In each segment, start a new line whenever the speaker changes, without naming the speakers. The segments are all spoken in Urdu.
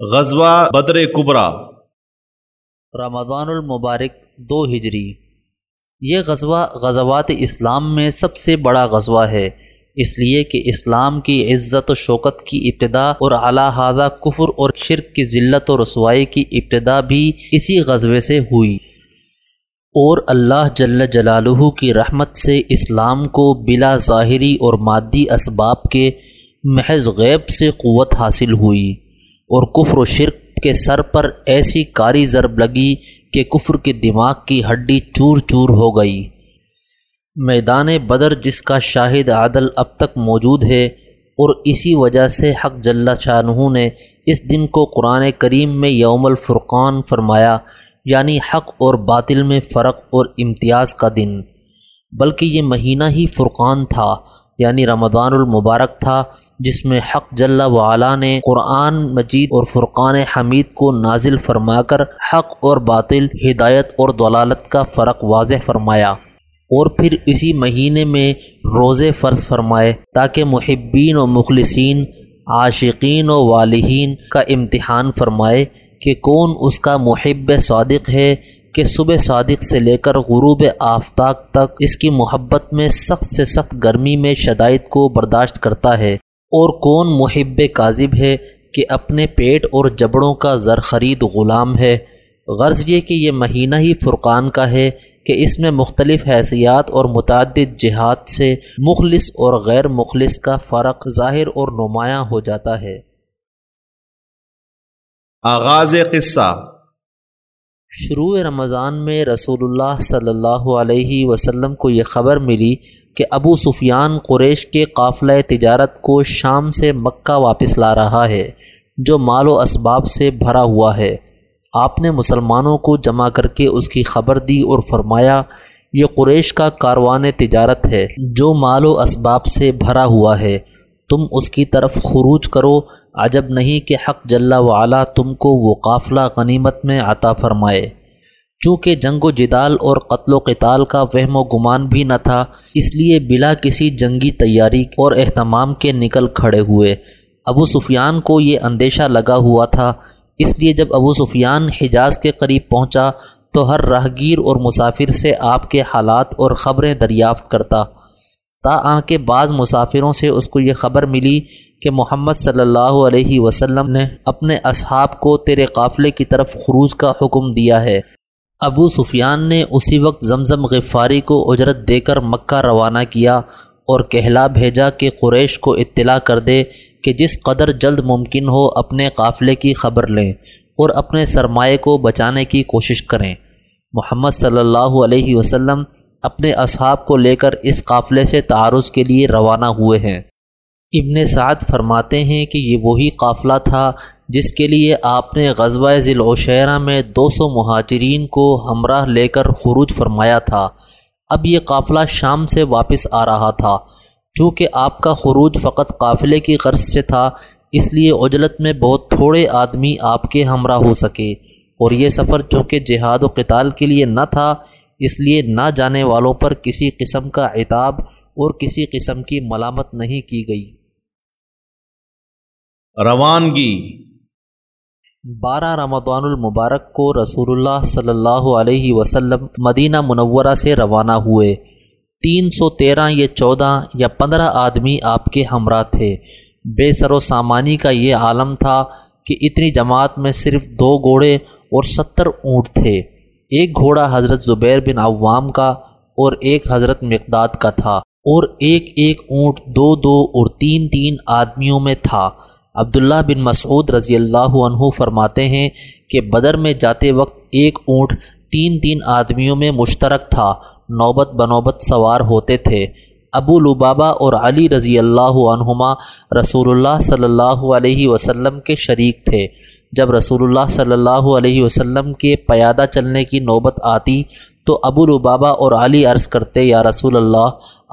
غزوہ بدر کبرا
رمضان المبارک دو ہجری۔ یہ غزوہ غزوات اسلام میں سب سے بڑا غزوہ ہے، اس لیے کہ اسلام کی عزت و شوکت کی ابتدا اور اعلیٰ حاضہ کفر اور شرک کی ذلت و رسوائی کی ابتدا بھی اسی غزوے سے ہوئی۔ اور اللہ جل جلالہ کی رحمت سے اسلام کو بلا ظاہری اور مادی اسباب کے محض غیب سے قوت حاصل ہوئی۔ اور کفر و شرک کے سر پر ایسی کاری ضرب لگی کہ کفر کے دماغ کی ہڈی چور چور ہو گئی۔ میدان بدر جس کا شاہد عادل اب تک موجود ہے اور اسی وجہ سے حق جل شاہ نے اس دن کو قرآن کریم میں یوم الفرقان فرمایا یعنی حق اور باطل میں فرق اور امتیاز کا دن۔ بلکہ یہ مہینہ ہی فرقان تھا۔ یعنی رمضان المبارک تھا، جس میں حق جل وعلا نے قرآن مجید اور فرقان حمید کو نازل فرما کر حق اور باطل، ہدایت اور دلالت کا فرق واضح فرمایا۔ اور پھر اسی مہینے میں روزے فرض فرمائے، تاکہ محبین و مخلصین، عاشقین و والہین کا امتحان فرمائے کہ کون اس کا محب صادق ہے کہ صبح صادق سے لے کر غروب آفتاب تک اس کی محبت میں سخت سے سخت گرمی میں شدائد کو برداشت کرتا ہے۔ اور کون محب کاذب ہے کہ اپنے پیٹ اور جبڑوں کا زر خرید غلام ہے۔ غرض یہ کہ یہ مہینہ ہی فرقان کا ہے کہ اس میں مختلف حیثیات اور متعدد جہاد سے مخلص اور غیر مخلص کا فرق ظاہر اور نمایاں ہو جاتا ہے۔
آغاز قصہ
شروع رمضان میں رسول اللہ صلی اللہ علیہ وسلم کو یہ خبر ملی کہ ابو سفیان قریش کے قافلہ تجارت کو شام سے مکہ واپس لا رہا ہے، جو مال و اسباب سے بھرا ہوا ہے۔ آپ نے مسلمانوں کو جمع کر کے اس کی خبر دی اور فرمایا، یہ قریش کا کاروان تجارت ہے، جو مال و اسباب سے بھرا ہوا ہے۔ تم اس کی طرف خروج کرو۔ عجب نہیں کہ حق جل وعلا تم کو وہ قافلہ غنیمت میں عطا فرمائے۔ چونکہ جنگ و جدال اور قتل و قتال کا وہم و گمان بھی نہ تھا، اس لیے بلا کسی جنگی تیاری اور اہتمام کے نکل کھڑے ہوئے۔ ابو سفیان کو یہ اندیشہ لگا ہوا تھا۔ اس لیے جب ابو سفیان حجاز کے قریب پہنچا تو ہر راہگیر اور مسافر سے آپ کے حالات اور خبریں دریافت کرتا۔ تا آ کے بعض مسافروں سے اس کو یہ خبر ملی کہ محمد صلی اللہ علیہ وسلم نے اپنے اصحاب کو تیرے قافلے کی طرف خروج کا حکم دیا ہے۔ ابو سفیان نے اسی وقت زمزم غفاری کو اجرت دے کر مکہ روانہ کیا اور کہلا بھیجا کہ قریش کو اطلاع کر دے کہ جس قدر جلد ممکن ہو اپنے قافلے کی خبر لیں اور اپنے سرمایہ کو بچانے کی کوشش کریں۔ محمد صلی اللہ علیہ وسلم اپنے اصحاب کو لے کر اس قافلے سے تعارض کے لیے روانہ ہوئے ہیں۔ ابن سعد فرماتے ہیں کہ یہ وہی قافلہ تھا جس کے لیے آپ نے غزوہ ذیل میں دو سو مہاجرین کو ہمراہ لے کر خروج فرمایا تھا۔ اب یہ قافلہ شام سے واپس آ رہا تھا۔ چونکہ آپ کا خروج فقط قافلے کی غرض سے تھا، اس لیے عجلت میں بہت تھوڑے آدمی آپ کے ہمراہ ہو سکے۔ اور یہ سفر چونکہ جہاد و قتال کے لیے نہ تھا اس لیے نہ جانے والوں پر کسی قسم کا عتاب اور کسی قسم کی ملامت نہیں کی گئی۔
روانگی۔
بارہ رمضان المبارک کو رسول اللہ صلی اللہ علیہ وسلم مدینہ منورہ سے روانہ ہوئے۔ تین سو تیرہ یا چودہ یا پندرہ آدمی آپ کے ہمراہ تھے۔ بے سر و سامانی کا یہ عالم تھا کہ اتنی جماعت میں صرف دو گھوڑے اور ستر اونٹ تھے۔ ایک گھوڑا حضرت زبیر بن عوام کا اور ایک حضرت مقداد کا تھا اور ایک ایک اونٹ دو دو اور تین تین آدمیوں میں تھا۔ عبداللہ بن مسعود رضی اللہ عنہ فرماتے ہیں کہ بدر میں جاتے وقت ایک اونٹ تین تین آدمیوں میں مشترک تھا، نوبت بنوبت سوار ہوتے تھے۔ ابو لبابا اور علی رضی اللہ عنہما رسول اللہ صلی اللہ علیہ وسلم کے شریک تھے۔ جب رسول اللہ صلی اللہ علیہ وسلم کے پیادہ چلنے کی نوبت آتی تو ابو لبابا اور علی عرض کرتے، یا رسول اللہ،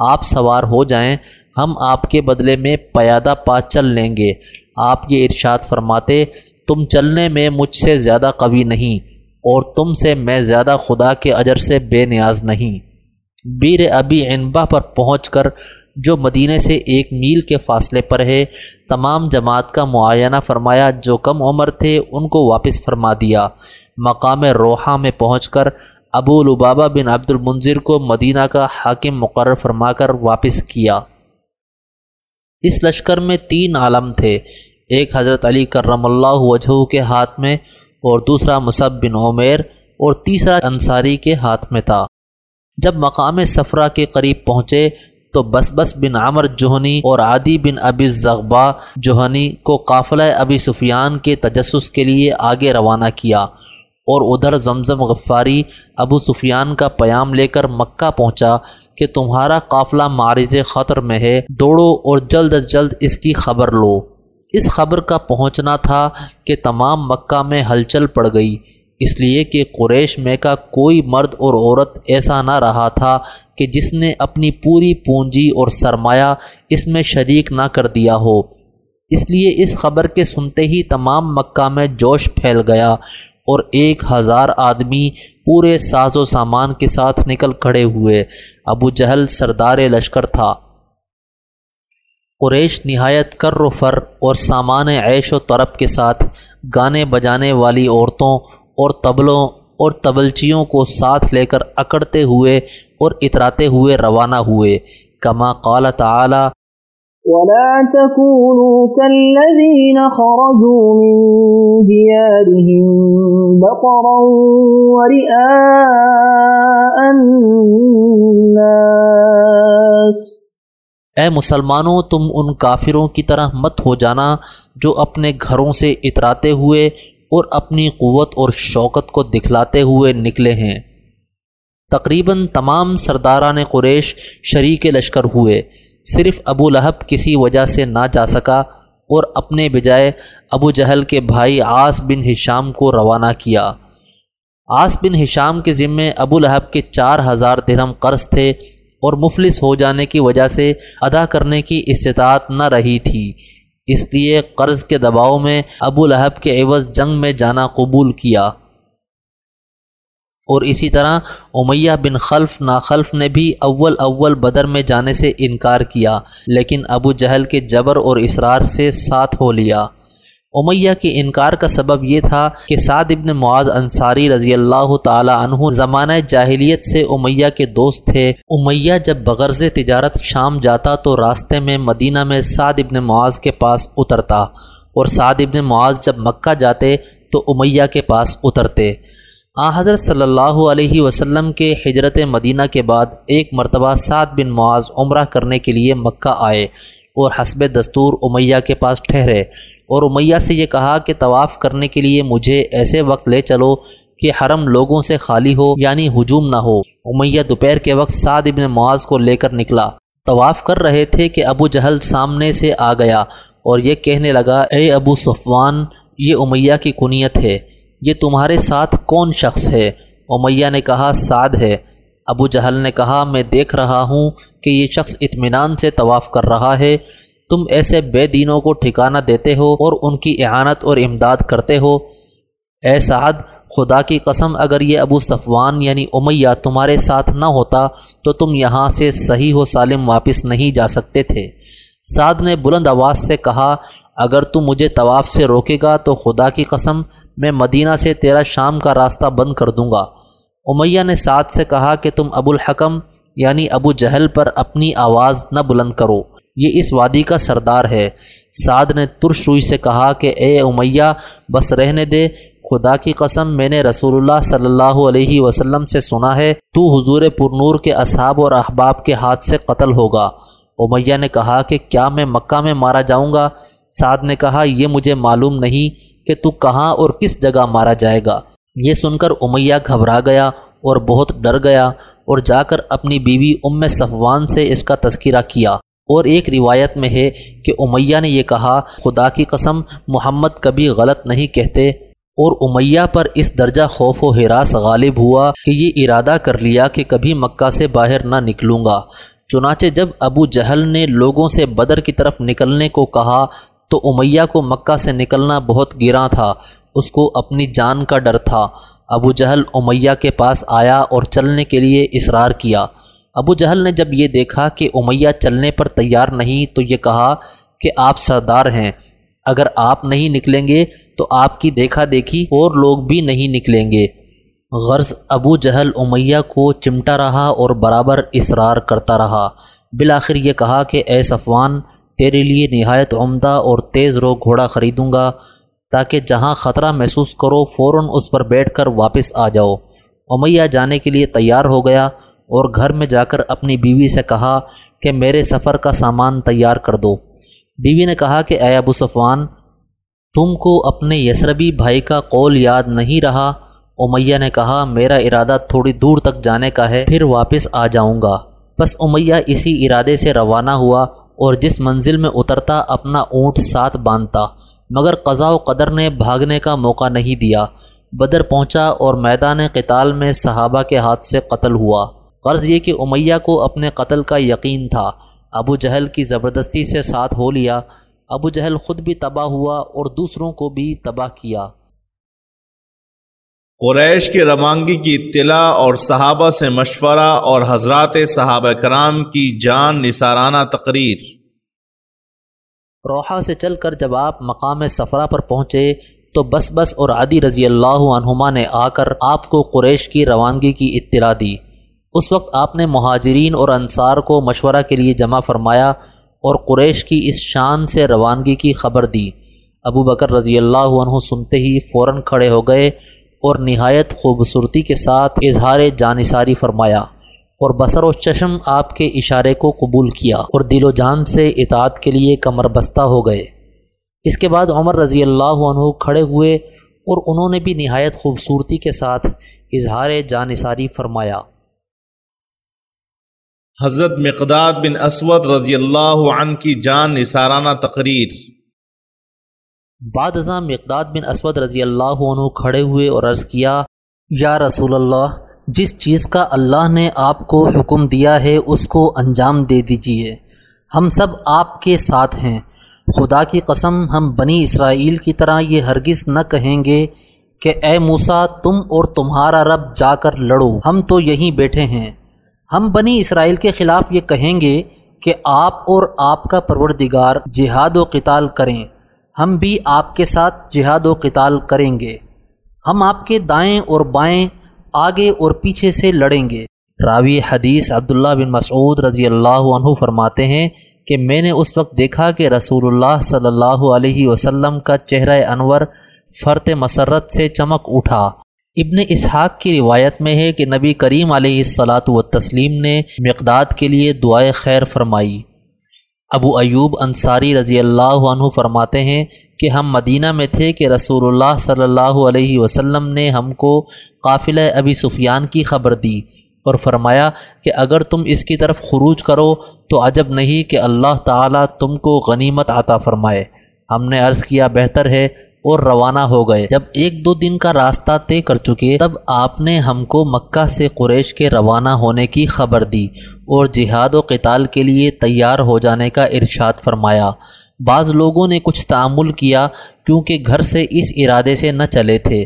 آپ سوار ہو جائیں، ہم آپ کے بدلے میں پیادہ پا چل لیں گے۔ آپ یہ ارشاد فرماتے، تم چلنے میں مجھ سے زیادہ قوی نہیں، اور تم سے میں زیادہ خدا کے اجر سے بے نیاز نہیں۔ بیر ابی عنبا پر پہنچ کر جو مدینہ سے ایک میل کے فاصلے پر ہے، تمام جماعت کا معائنہ فرمایا، جو کم عمر تھے ان کو واپس فرما دیا۔ مقام روحہ میں پہنچ کر ابو لبابہ بن عبد المنظر کو مدینہ کا حاکم مقرر فرما کر واپس کیا۔ اس لشکر میں تین عالم تھے، ایک حضرت علی کرم اللہ وجہ کے ہاتھ میں اور دوسرا مصب بن عمیر اور تیسرا انصاری کے ہاتھ میں تھا۔ جب مقام سفرہ کے قریب پہنچے تو بس بس بن عمر جوہنی اور عادی بن ابی زغبا جوہنی کو قافلہ ابی سفیان کے تجسس کے لیے آگے روانہ کیا اور ادھر زمزم غفاری ابو سفیان کا پیام لے کر مکہ پہنچا کہ تمہارا قافلہ معرض خطر میں ہے، دوڑو اور جلد از جلد اس کی خبر لو۔ اس خبر کا پہنچنا تھا کہ تمام مکہ میں ہلچل پڑ گئی۔ اس لیے کہ قریش میں کا کوئی مرد اور عورت ایسا نہ رہا تھا کہ جس نے اپنی پوری پونجی اور سرمایہ اس میں شریک نہ کر دیا ہو۔ اس لیے اس خبر کے سنتے ہی تمام مکہ میں جوش پھیل گیا اور ایک ہزار آدمی پورے ساز و سامان کے ساتھ نکل کھڑے ہوئے۔ ابو جہل سردار لشکر تھا۔ قریش نہایت کر و فر اور سامان عیش و طرب کے ساتھ گانے بجانے والی عورتوں اور تبلوں اور تبلچیوں کو ساتھ لے کر اکڑتے ہوئے اور اتراتے ہوئے روانہ ہوئے کما قال تعالی۔
ولا تكونوا كالذين خرجوا من ديارهم بطرا ورئاء الناس۔
اے مسلمانوں تم ان کافروں کی طرح مت ہو جانا جو اپنے گھروں سے اتراتے ہوئے اور اپنی قوت اور شوکت کو دکھلاتے ہوئے نکلے ہیں۔ تقریباً تمام سرداران قریش شریک لشکر ہوئے۔ صرف ابو لہب کسی وجہ سے نہ جا سکا اور اپنے بجائے ابو جہل کے بھائی آس بن ہشام کو روانہ کیا۔ آس بن ہشام کے ذمے ابو لہب کے چار ہزار درہم قرض تھے اور مفلس ہو جانے کی وجہ سے ادا کرنے کی استطاعت نہ رہی تھی۔ اس لیے قرض کے دباؤ میں ابو لہب کے عوض جنگ میں جانا قبول کیا۔ اور اسی طرح امیہ بن خلف ناخلف نے بھی اول اول بدر میں جانے سے انکار کیا، لیکن ابو جہل کے جبر اور اصرار سے ساتھ ہو لیا۔ امیہ کے انکار کا سبب یہ تھا کہ سعد ابن معاذ انصاری رضی اللہ تعالی عنہ زمانہ جاہلیت سے امیہ کے دوست تھے۔ امیہ جب بغرض تجارت شام جاتا تو راستے میں مدینہ میں سعد ابن معاذ کے پاس اترتا اور سعد ابن معاذ جب مکہ جاتے تو امیہ کے پاس اترتے۔ آ حضرت صلی اللہ علیہ وسلم کے ہجرت مدینہ کے بعد ایک مرتبہ سعد بن معاذ عمرہ کرنے کے لیے مکہ آئے۔ اور حسب دستور امیہ کے پاس ٹھہرے۔ اور امیہ سے یہ کہا کہ طواف کرنے کے لیے مجھے ایسے وقت لے چلو کہ حرم لوگوں سے خالی ہو یعنی ہجوم نہ ہو۔ امیہ دوپہر کے وقت سعد ابن معاذ کو لے کر نکلا۔ طواف کر رہے تھے کہ ابو جہل سامنے سے آ گیا اور یہ کہنے لگا، اے ابو صفوان، یہ امیہ کی کنیت ہے۔ یہ تمہارے ساتھ کون شخص ہے؟ امیہ نے کہا، سعد ہے۔ ابو جہل نے کہا، میں دیکھ رہا ہوں کہ یہ شخص اطمینان سے طواف کر رہا ہے۔ تم ایسے بے دینوں کو ٹھکانہ دیتے ہو اور ان کی اعانت اور امداد کرتے ہو۔ اے سعد، خدا کی قسم، اگر یہ ابو صفوان یعنی امیہ تمہارے ساتھ نہ ہوتا تو تم یہاں سے صحیح و سالم واپس نہیں جا سکتے تھے۔ سعد نے بلند آواز سے کہا، اگر تم مجھے طواف سے روکے گا تو خدا کی قسم، میں مدینہ سے تیرا شام کا راستہ بند کر دوں گا۔ امیہ نے سعد سے کہا کہ تم ابو الحکم یعنی ابو جہل پر اپنی آواز نہ بلند کرو۔ یہ اس وادی کا سردار ہے۔ سعد نے ترش روئی سے کہا کہ اے امیہ، بس رہنے دے۔ خدا کی قسم، میں نے رسول اللہ صلی اللہ علیہ وسلم سے سنا ہے، تو حضور پرنور کے اصحاب اور احباب کے ہاتھ سے قتل ہوگا۔ امیہ نے کہا کہ کیا میں مکہ میں مارا جاؤں گا؟ سعد نے کہا، یہ مجھے معلوم نہیں کہ تو کہاں اور کس جگہ مارا جائے گا۔ یہ سن کر امیہ گھبرا گیا اور بہت ڈر گیا اور جا کر اپنی بیوی ام صفوان سے اس کا تذکرہ کیا۔ اور ایک روایت میں ہے کہ امیہ نے یہ کہا، خدا کی قسم، محمد کبھی غلط نہیں کہتے۔ اور امیہ پر اس درجہ خوف و حراس غالب ہوا کہ یہ ارادہ کر لیا کہ کبھی مکہ سے باہر نہ نکلوں گا۔ چنانچہ جب ابو جہل نے لوگوں سے بدر کی طرف نکلنے کو کہا تو امیہ کو مکہ سے نکلنا بہت گراں تھا۔ اس کو اپنی جان کا ڈر تھا۔ ابو جہل امیہ کے پاس آیا اور چلنے کے لیے اصرار کیا۔ ابو جہل نے جب یہ دیکھا کہ امیہ چلنے پر تیار نہیں تو یہ کہا کہ آپ سردار ہیں۔ اگر آپ نہیں نکلیں گے تو آپ کی دیکھا دیکھی اور لوگ بھی نہیں نکلیں گے۔ غرض ابو جہل امیہ کو چمٹا رہا اور برابر اصرار کرتا رہا۔ بالآخر یہ کہا کہ، اے صفوان، تیرے لیے نہایت عمدہ اور تیز رو گھوڑا خریدوں گا۔ تاکہ جہاں خطرہ محسوس کرو، فوراً اس پر بیٹھ کر واپس آ جاؤ۔ امیہ جانے کے لیے تیار ہو گیا اور گھر میں جا کر اپنی بیوی سے کہا کہ میرے سفر کا سامان تیار کر دو۔ بیوی نے کہا کہ اے ابو صفوان، تم کو اپنے یسربی بھائی کا قول یاد نہیں رہا؟ امیہ نے کہا، میرا ارادہ تھوڑی دور تک جانے کا ہے، پھر واپس آ جاؤں گا۔ بس امیہ اسی ارادے سے روانہ ہوا اور جس منزل میں اترتا اپنا اونٹ ساتھ باندھتا۔ مگر قضاء و قدر نے بھاگنے کا موقع نہیں دیا۔ بدر پہنچا اور میدان قتال میں صحابہ کے ہاتھ سے قتل ہوا۔ قرض یہ کہ امیہ کو اپنے قتل کا یقین تھا۔ ابو جہل کی زبردستی سے ساتھ ہو لیا۔ ابو جہل خود بھی تباہ ہوا اور دوسروں کو بھی تباہ کیا۔
قریش کے روانگی کی اطلاع اور صحابہ سے مشورہ اور حضرات صحابہ کرام کی جان نثارانہ تقریر۔
روحا سے چل کر جب آپ مقام سفرہ پر پہنچے تو بس بس اور عادی رضی اللہ عنہما نے آ کر آپ کو قریش کی روانگی کی اطلاع دی۔ اس وقت آپ نے مہاجرین اور انصار کو مشورہ کے لیے جمع فرمایا اور قریش کی اس شان سے روانگی کی خبر دی۔ ابو بکر رضی اللہ عنہ سنتے ہی فوراً کھڑے ہو گئے اور نہایت خوبصورتی کے ساتھ اظہار جانصاری فرمایا۔ اور بسر و چشم آپ کے اشارے کو قبول کیا اور دل و جان سے اطاعت کے لیے کمر بستہ ہو گئے۔ اس کے بعد عمر رضی اللہ عنہ کھڑے ہوئے اور انہوں نے بھی نہایت خوبصورتی کے ساتھ اظہار جانصاری فرمایا۔
حضرت مقداد بن اسود رضی اللہ عنہ کی جان نثارانہ تقریر۔
بعد ازاں مقداد بن اسود رضی اللہ عنہ کھڑے ہوئے اور عرض کیا یا رسول اللہ جس چیز کا اللہ نے آپ کو حکم دیا ہے، اس کو انجام دے دیجیے۔ ہم سب آپ کے ساتھ ہیں۔ خدا کی قسم، ہم بنی اسرائیل کی طرح یہ ہرگز نہ کہیں گے کہ اے موسا تم اور تمہارا رب جا کر لڑو۔ ہم تو یہیں بیٹھے ہیں۔ ہم بنی اسرائیل کے خلاف یہ کہیں گے کہ آپ اور آپ کا پروردگار جہاد و قتال کریں۔ ہم بھی آپ کے ساتھ جہاد و قتال کریں گے۔ ہم آپ کے دائیں اور بائیں آگے اور پیچھے سے لڑیں گے۔ راوی حدیث عبداللہ بن مسعود رضی اللہ عنہ فرماتے ہیں کہ میں نے اس وقت دیکھا کہ رسول اللہ صلی اللہ علیہ وسلم کا چہرہ انور فرت مسرت سے چمک اٹھا۔ ابن اسحاق کی روایت میں ہے کہ نبی کریم علیہ السلاۃ و تسلیم نے مقداد کے لیے دعائے خیر فرمائی۔ ابو ایوب انصاری رضی اللہ عنہ فرماتے ہیں کہ ہم مدینہ میں تھے کہ رسول اللہ صلی اللہ علیہ وسلم نے ہم کو قافلہ ابی سفیان کی خبر دی اور فرمایا کہ اگر تم اس کی طرف خروج کرو تو عجب نہیں کہ اللہ تعالیٰ تم کو غنیمت عطا فرمائے۔ ہم نے عرض کیا، بہتر ہے اور روانہ ہو گئے۔ جب ایک دو دن کا راستہ طے کر چکے، تب آپ نے ہم کو مکہ سے قریش کے روانہ ہونے کی خبر دی اور جہاد و قتال کے لیے تیار ہو جانے کا ارشاد فرمایا۔ بعض لوگوں نے کچھ تعمل کیا کیونکہ گھر سے اس ارادے سے نہ چلے تھے۔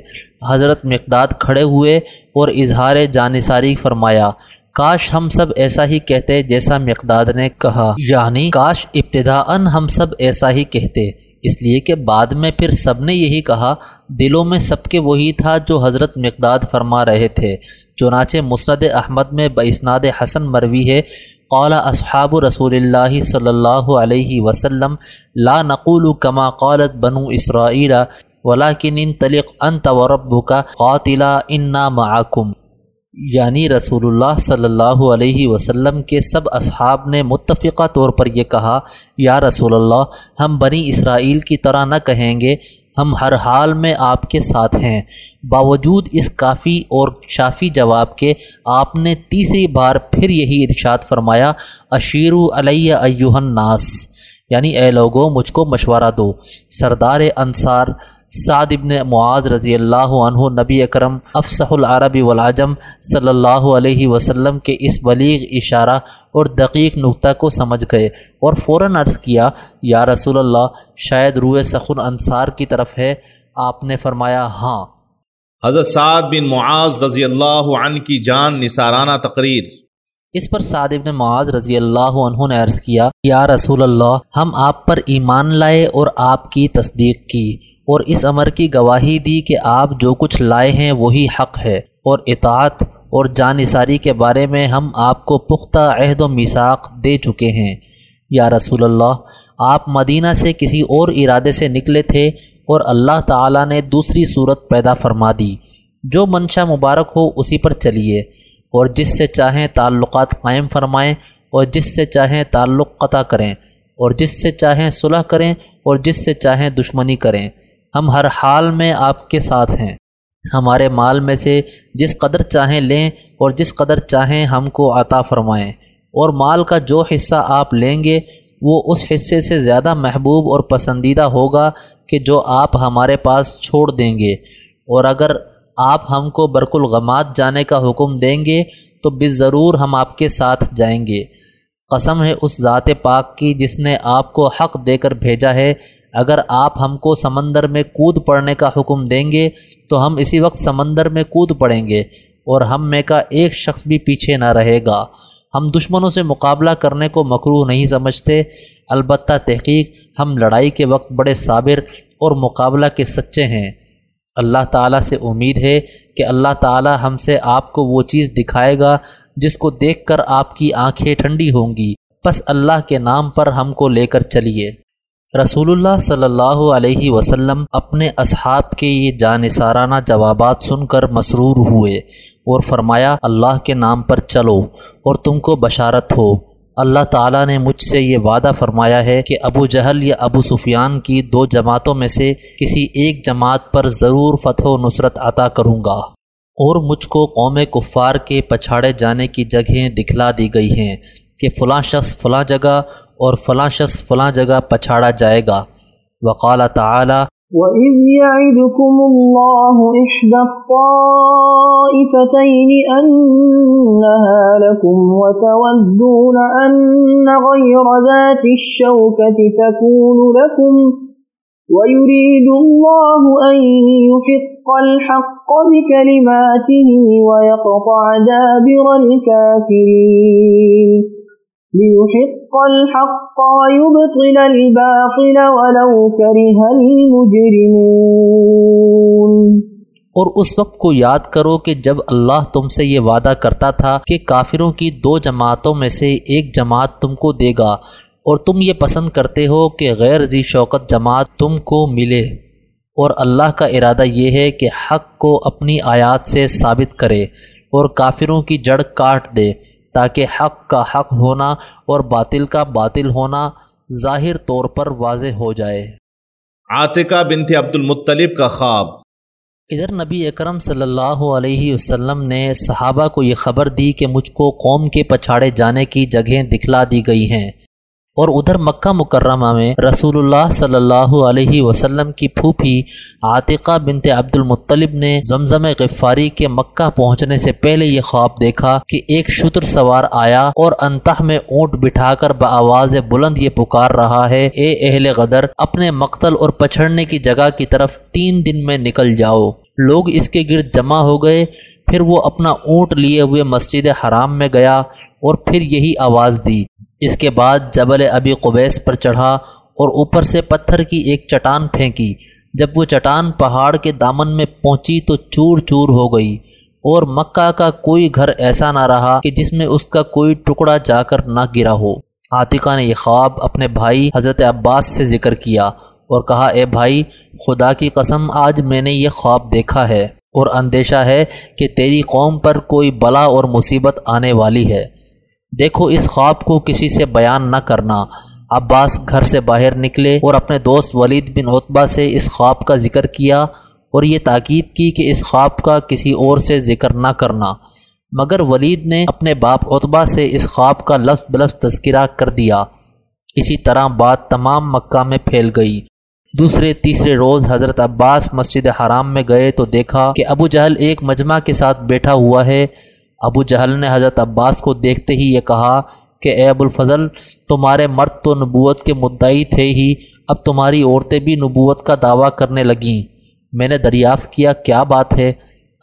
حضرت مقداد کھڑے ہوئے اور اظہار جانصاری فرمایا، کاش ہم سب ایسا ہی کہتے جیسا مقداد نے کہا۔ یعنی کاش ابتدا ہم سب ایسا ہی کہتے۔ اس لیے کہ بعد میں پھر سب نے یہی کہا، دلوں میں سب کے وہی تھا جو حضرت مقداد فرما رہے تھے۔ چنانچہ مسند احمد میں بسناد حسن مروی ہے۔ قال اصحاب رسول اللہ صلی اللہ علیہ وسلم، لا نقول کما قالت بنو اسرائیل ولاکن انطلق انت وربک قاتلا انا معکم۔ یعنی رسول اللہ صلی اللہ علیہ وسلم کے سب اصحاب نے متفقہ طور پر یہ کہا، یا رسول اللہ، ہم بنی اسرائیل کی طرح نہ کہیں گے، ہم ہر حال میں آپ کے ساتھ ہیں۔ باوجود اس کافی اور شافی جواب کے آپ نے تیسری بار پھر یہی ارشاد فرمایا اشیر علیہ ایوہن ناس یعنی اے لوگوں مجھ کو مشورہ دو۔ سردار انصار سعد ابن معاذ رضی اللہ عنہ نبی اکرم افصح العربی والعجم صلی اللہ علیہ وسلم کے اس بلیغ اشارہ اور دقیق نقطہ کو سمجھ گئے اور فوراً عرض کیا یا رسول اللہ شاید روح سخن انصار کی طرف ہے۔ آپ نے فرمایا ہاں۔
حضرت سعد بن معاذ رضی اللہ عنہ کی جان نثارانہ تقریر۔
اس پر سعد ابن معاذ رضی اللہ عنہ نے عرض کیا یا رسول اللہ ہم آپ پر ایمان لائے اور آپ کی تصدیق کی۔ اور اس امر کی گواہی دی کہ آپ جو کچھ لائے ہیں وہی حق ہے اور اطاعت اور جانصاری کے بارے میں ہم آپ کو پختہ عہد و میثاق دے چکے ہیں۔ یا رسول اللہ، آپ مدینہ سے کسی اور ارادے سے نکلے تھے اور اللہ تعالیٰ نے دوسری صورت پیدا فرما دی۔ جو منشا مبارک ہو اسی پر چلیے، اور جس سے چاہیں تعلقات قائم فرمائیں اور جس سے چاہیں تعلق قطع کریں، اور جس سے چاہیں صلح کریں اور جس سے چاہیں دشمنی کریں۔ ہم ہر حال میں آپ کے ساتھ ہیں۔ ہمارے مال میں سے جس قدر چاہیں لیں اور جس قدر چاہیں ہم کو عطا فرمائیں۔ اور مال کا جو حصہ آپ لیں گے، وہ اس حصے سے زیادہ محبوب اور پسندیدہ ہوگا کہ جو آپ ہمارے پاس چھوڑ دیں گے۔ اور اگر آپ ہم کو برک الغمات جانے کا حکم دیں گے، تو بس ضرور ہم آپ کے ساتھ جائیں گے۔ قسم ہے اس ذات پاک کی جس نے آپ کو حق دے کر بھیجا ہے اگر آپ ہم کو سمندر میں کود پڑنے کا حکم دیں گے، تو ہم اسی وقت سمندر میں کود پڑیں گے اور ہم میں کا ایک شخص بھی پیچھے نہ رہے گا۔ ہم دشمنوں سے مقابلہ کرنے کو مکروح نہیں سمجھتے۔ البتہ تحقیق ہم لڑائی کے وقت بڑے صابر اور مقابلہ کے سچے ہیں۔ اللہ تعالیٰ سے امید ہے کہ اللہ تعالیٰ ہم سے آپ کو وہ چیز دکھائے گا جس کو دیکھ کر آپ کی آنکھیں ٹھنڈی ہوں گی۔ بس اللہ کے نام پر ہم کو لے کر چلیے۔ رسول اللہ صلی اللہ علیہ وسلم اپنے اصحاب کے یہ جانصارانہ جوابات سن کر مسرور ہوئے اور فرمایا، اللہ کے نام پر چلو اور تم کو بشارت ہو۔ اللہ تعالیٰ نے مجھ سے یہ وعدہ فرمایا ہے کہ ابو جہل یا ابو سفیان کی دو جماعتوں میں سے کسی ایک جماعت پر ضرور فتح و نصرت عطا کروں گا۔ اور مجھ کو قوم کفار کے پچھاڑے جانے کی جگہیں دکھلا دی گئی ہیں کہ فلاں شخص فلاں جگہ اور فلاں شخص فلاں جگہ پچھاڑا جائے گا۔ وقال تعالی،
وَإِذْ يَعِدُكُمُ اللَّهُ إِحْدَى الطَّائِفَتَيْنِ أَنَّهَا لَكُمْ وَتَوَدُّونَ أَنَّ غَيْرَ ذَاتِ الشَّوْكَةِ تَكُونُ لَكُمْ وَيُرِيدُ اللَّهُ أَن يُحِقَّ الْحَقَّ بِكَلِمَاتِهِ وَيَقْطَعَ دَابِرَ الْكَافِرِينَ ليحق الحق ويبطل الباطل ولو كره المجرمون
اور اس وقت کو یاد کرو کہ جب اللہ تم سے یہ وعدہ کرتا تھا کہ کافروں کی دو جماعتوں میں سے ایک جماعت تم کو دے گا اور تم یہ پسند کرتے ہو کہ غیر ذی شوقت جماعت تم کو ملے، اور اللہ کا ارادہ یہ ہے کہ حق کو اپنی آیات سے ثابت کرے اور کافروں کی جڑ کاٹ دے۔ تاکہ حق کا حق ہونا اور باطل کا باطل ہونا ظاہر طور پر واضح ہو جائے۔
عاطقہ بنت عبد المطلب کا خواب۔
ادھر نبی اکرم صلی اللہ علیہ وسلم نے صحابہ کو یہ خبر دی کہ مجھ کو قوم کے پچھاڑے جانے کی جگہیں دکھلا دی گئی ہیں۔ اور ادھر مکہ مکرمہ میں رسول اللہ صلی اللہ علیہ وسلم کی پھوپھی عاطقہ بنت عبد المطلب نے زمزم غفاری کے مکہ پہنچنے سے پہلے یہ خواب دیکھا کہ ایک شتر سوار آیا اور انتہ میں اونٹ بٹھا کر بآواز بلند یہ پکار رہا ہے، اے اہل غدر، اپنے مقتل اور پچھڑنے کی جگہ کی طرف تین دن میں نکل جاؤ۔ لوگ اس کے گرد جمع ہو گئے، پھر وہ اپنا اونٹ لیے ہوئے مسجد حرام میں گیا۔ اور پھر یہی آواز دی۔ اس کے بعد جبل ابی قبیس پر چڑھا اور اوپر سے پتھر کی ایک چٹان پھینکی۔ جب وہ چٹان پہاڑ کے دامن میں پہنچی تو چور چور ہو گئی اور مکہ کا کوئی گھر ایسا نہ رہا کہ جس میں اس کا کوئی ٹکڑا جا کر نہ گرا ہو۔ عاطقہ نے یہ خواب اپنے بھائی حضرت عباس سے ذکر کیا اور کہا، اے بھائی، خدا کی قسم، آج میں نے یہ خواب دیکھا ہے اور اندیشہ ہے کہ تیری قوم پر کوئی بلا اور مصیبت آنے والی ہے۔ دیکھو اس خواب کو کسی سے بیان نہ کرنا۔ عباس گھر سے باہر نکلے اور اپنے دوست ولید بن عطبہ سے اس خواب کا ذکر کیا اور یہ تاکید کی کہ اس خواب کا کسی اور سے ذکر نہ کرنا۔ مگر ولید نے اپنے باپ عطبہ سے اس خواب کا لفظ بلفظ تذکرہ کر دیا۔ اسی طرح بات تمام مکہ میں پھیل گئی۔ دوسرے تیسرے روز حضرت عباس مسجد حرام میں گئے تو دیکھا کہ ابو جہل ایک مجمع کے ساتھ بیٹھا ہوا ہے۔ ابو جہل نے حضرت عباس کو دیکھتے ہی یہ کہا کہ اے ابو الفضل، تمہارے مرد تو نبوت کے مدعی تھے ہی، اب تمہاری عورتیں بھی نبوت کا دعویٰ کرنے لگیں۔ میں نے دریافت کیا کیا بات ہے؟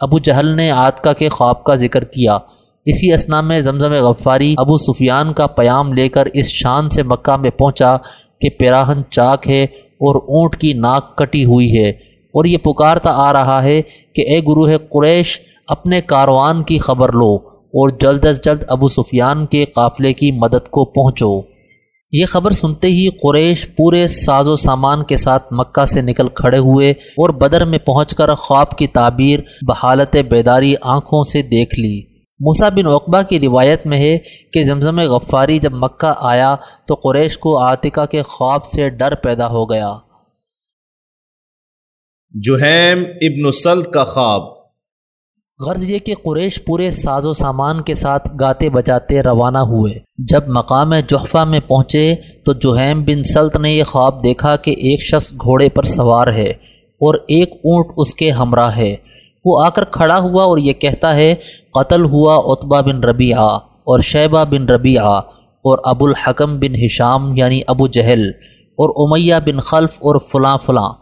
ابو جہل نے آتکا کے خواب کا ذکر کیا۔ اسی اسنا میں زمزم غفاری ابو سفیان کا پیام لے کر اس شان سے مکہ میں پہنچا کہ پیراہن چاک ہے اور اونٹ کی ناک کٹی ہوئی ہے۔ اور یہ پکارتا آ رہا ہے کہ اے گروہ قریش، اپنے کاروان کی خبر لو اور جلد از جلد ابو سفیان کے قافلے کی مدد کو پہنچو۔ یہ خبر سنتے ہی قریش پورے ساز و سامان کے ساتھ مکہ سے نکل کھڑے ہوئے اور بدر میں پہنچ کر خواب کی تعبیر، بحالت بیداری آنکھوں سے دیکھ لی۔ موسا بن عقبہ کی روایت میں ہے کہ زمزم غفاری جب مکہ آیا تو قریش کو عاطقہ کے خواب سے ڈر پیدا ہو گیا۔
جوہیم ابن سلط کا خواب۔
غرض یہ کہ قریش پورے ساز و سامان کے ساتھ گاتے بجاتے روانہ ہوئے۔ جب مقام جحفہ میں پہنچے تو جوہیم بن سلط نے یہ خواب دیکھا کہ ایک شخص گھوڑے پر سوار ہے اور ایک اونٹ اس کے ہمراہ ہے۔ وہ آ کر کھڑا ہوا اور یہ کہتا ہے، قتل ہوا اتبا بن ربیعہ اور شیبہ بن ربیعہ اور ابو الحکم بن ہشام یعنی ابو جہل اور امیہ بن خلف اور فلاں فلاں۔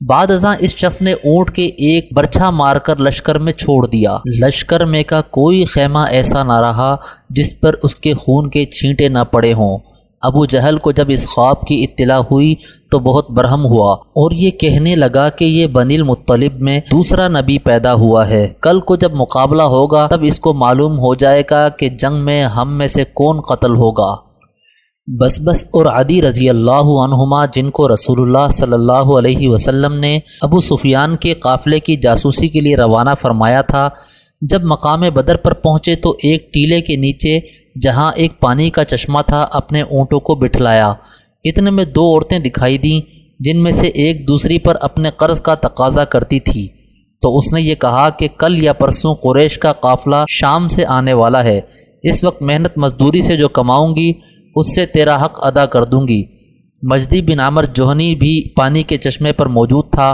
بعد ازاں اس شخص نے اونٹ کے ایک برچھا مار کر لشکر میں چھوڑ دیا۔ لشکر میں کا کوئی خیمہ ایسا نہ رہا جس پر اس کے خون کے چھینٹے نہ پڑے ہوں۔ ابو جہل کو جب اس خواب کی اطلاع ہوئی تو بہت برہم ہوا اور یہ کہنے لگا کہ یہ بنی المطلب میں دوسرا نبی پیدا ہوا ہے۔ کل کو جب مقابلہ ہوگا تب اس کو معلوم ہو جائے گا کہ جنگ میں ہم میں سے کون قتل ہوگا۔ بس بس اور عدی رضی اللہ عنہما جن کو رسول اللہ صلی اللہ علیہ وسلم نے ابو سفیان کے قافلے کی جاسوسی کے لیے روانہ فرمایا تھا، جب مقام بدر پر پہنچے تو ایک ٹیلے کے نیچے جہاں ایک پانی کا چشمہ تھا اپنے اونٹوں کو بٹھلایا۔ اتنے میں دو عورتیں دکھائی دیں، جن میں سے ایک دوسری پر اپنے قرض کا تقاضا کرتی تھی۔ تو اس نے یہ کہا کہ کل یا پرسوں قریش کا قافلہ شام سے آنے والا ہے، اس وقت محنت مزدوری سے جو کماؤں گی اس سے تیرا حق ادا کر دوں گی۔ مجدی بن عامر جوہنی بھی پانی کے چشمے پر موجود تھا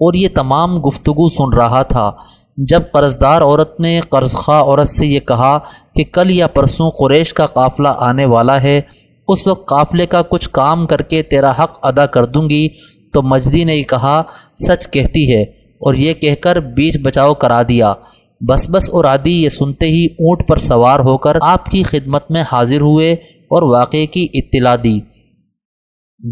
اور یہ تمام گفتگو سن رہا تھا۔ جب قرض دار عورت نے قرض خواہ عورت سے یہ کہا کہ کل یا پرسوں قریش کا قافلہ آنے والا ہے، اس وقت قافلے کا کچھ کام کر کے تیرا حق ادا کر دوں گی، تو مجدی نے یہ کہا، سچ کہتی ہے اور یہ کہہ کر بیچ بچاؤ کرا دیا۔ بس بس اور عادی یہ سنتے ہی اونٹ پر سوار ہو کر آپ کی خدمت میں حاضر ہوئے۔ اور واقعے کی اطلاع دی۔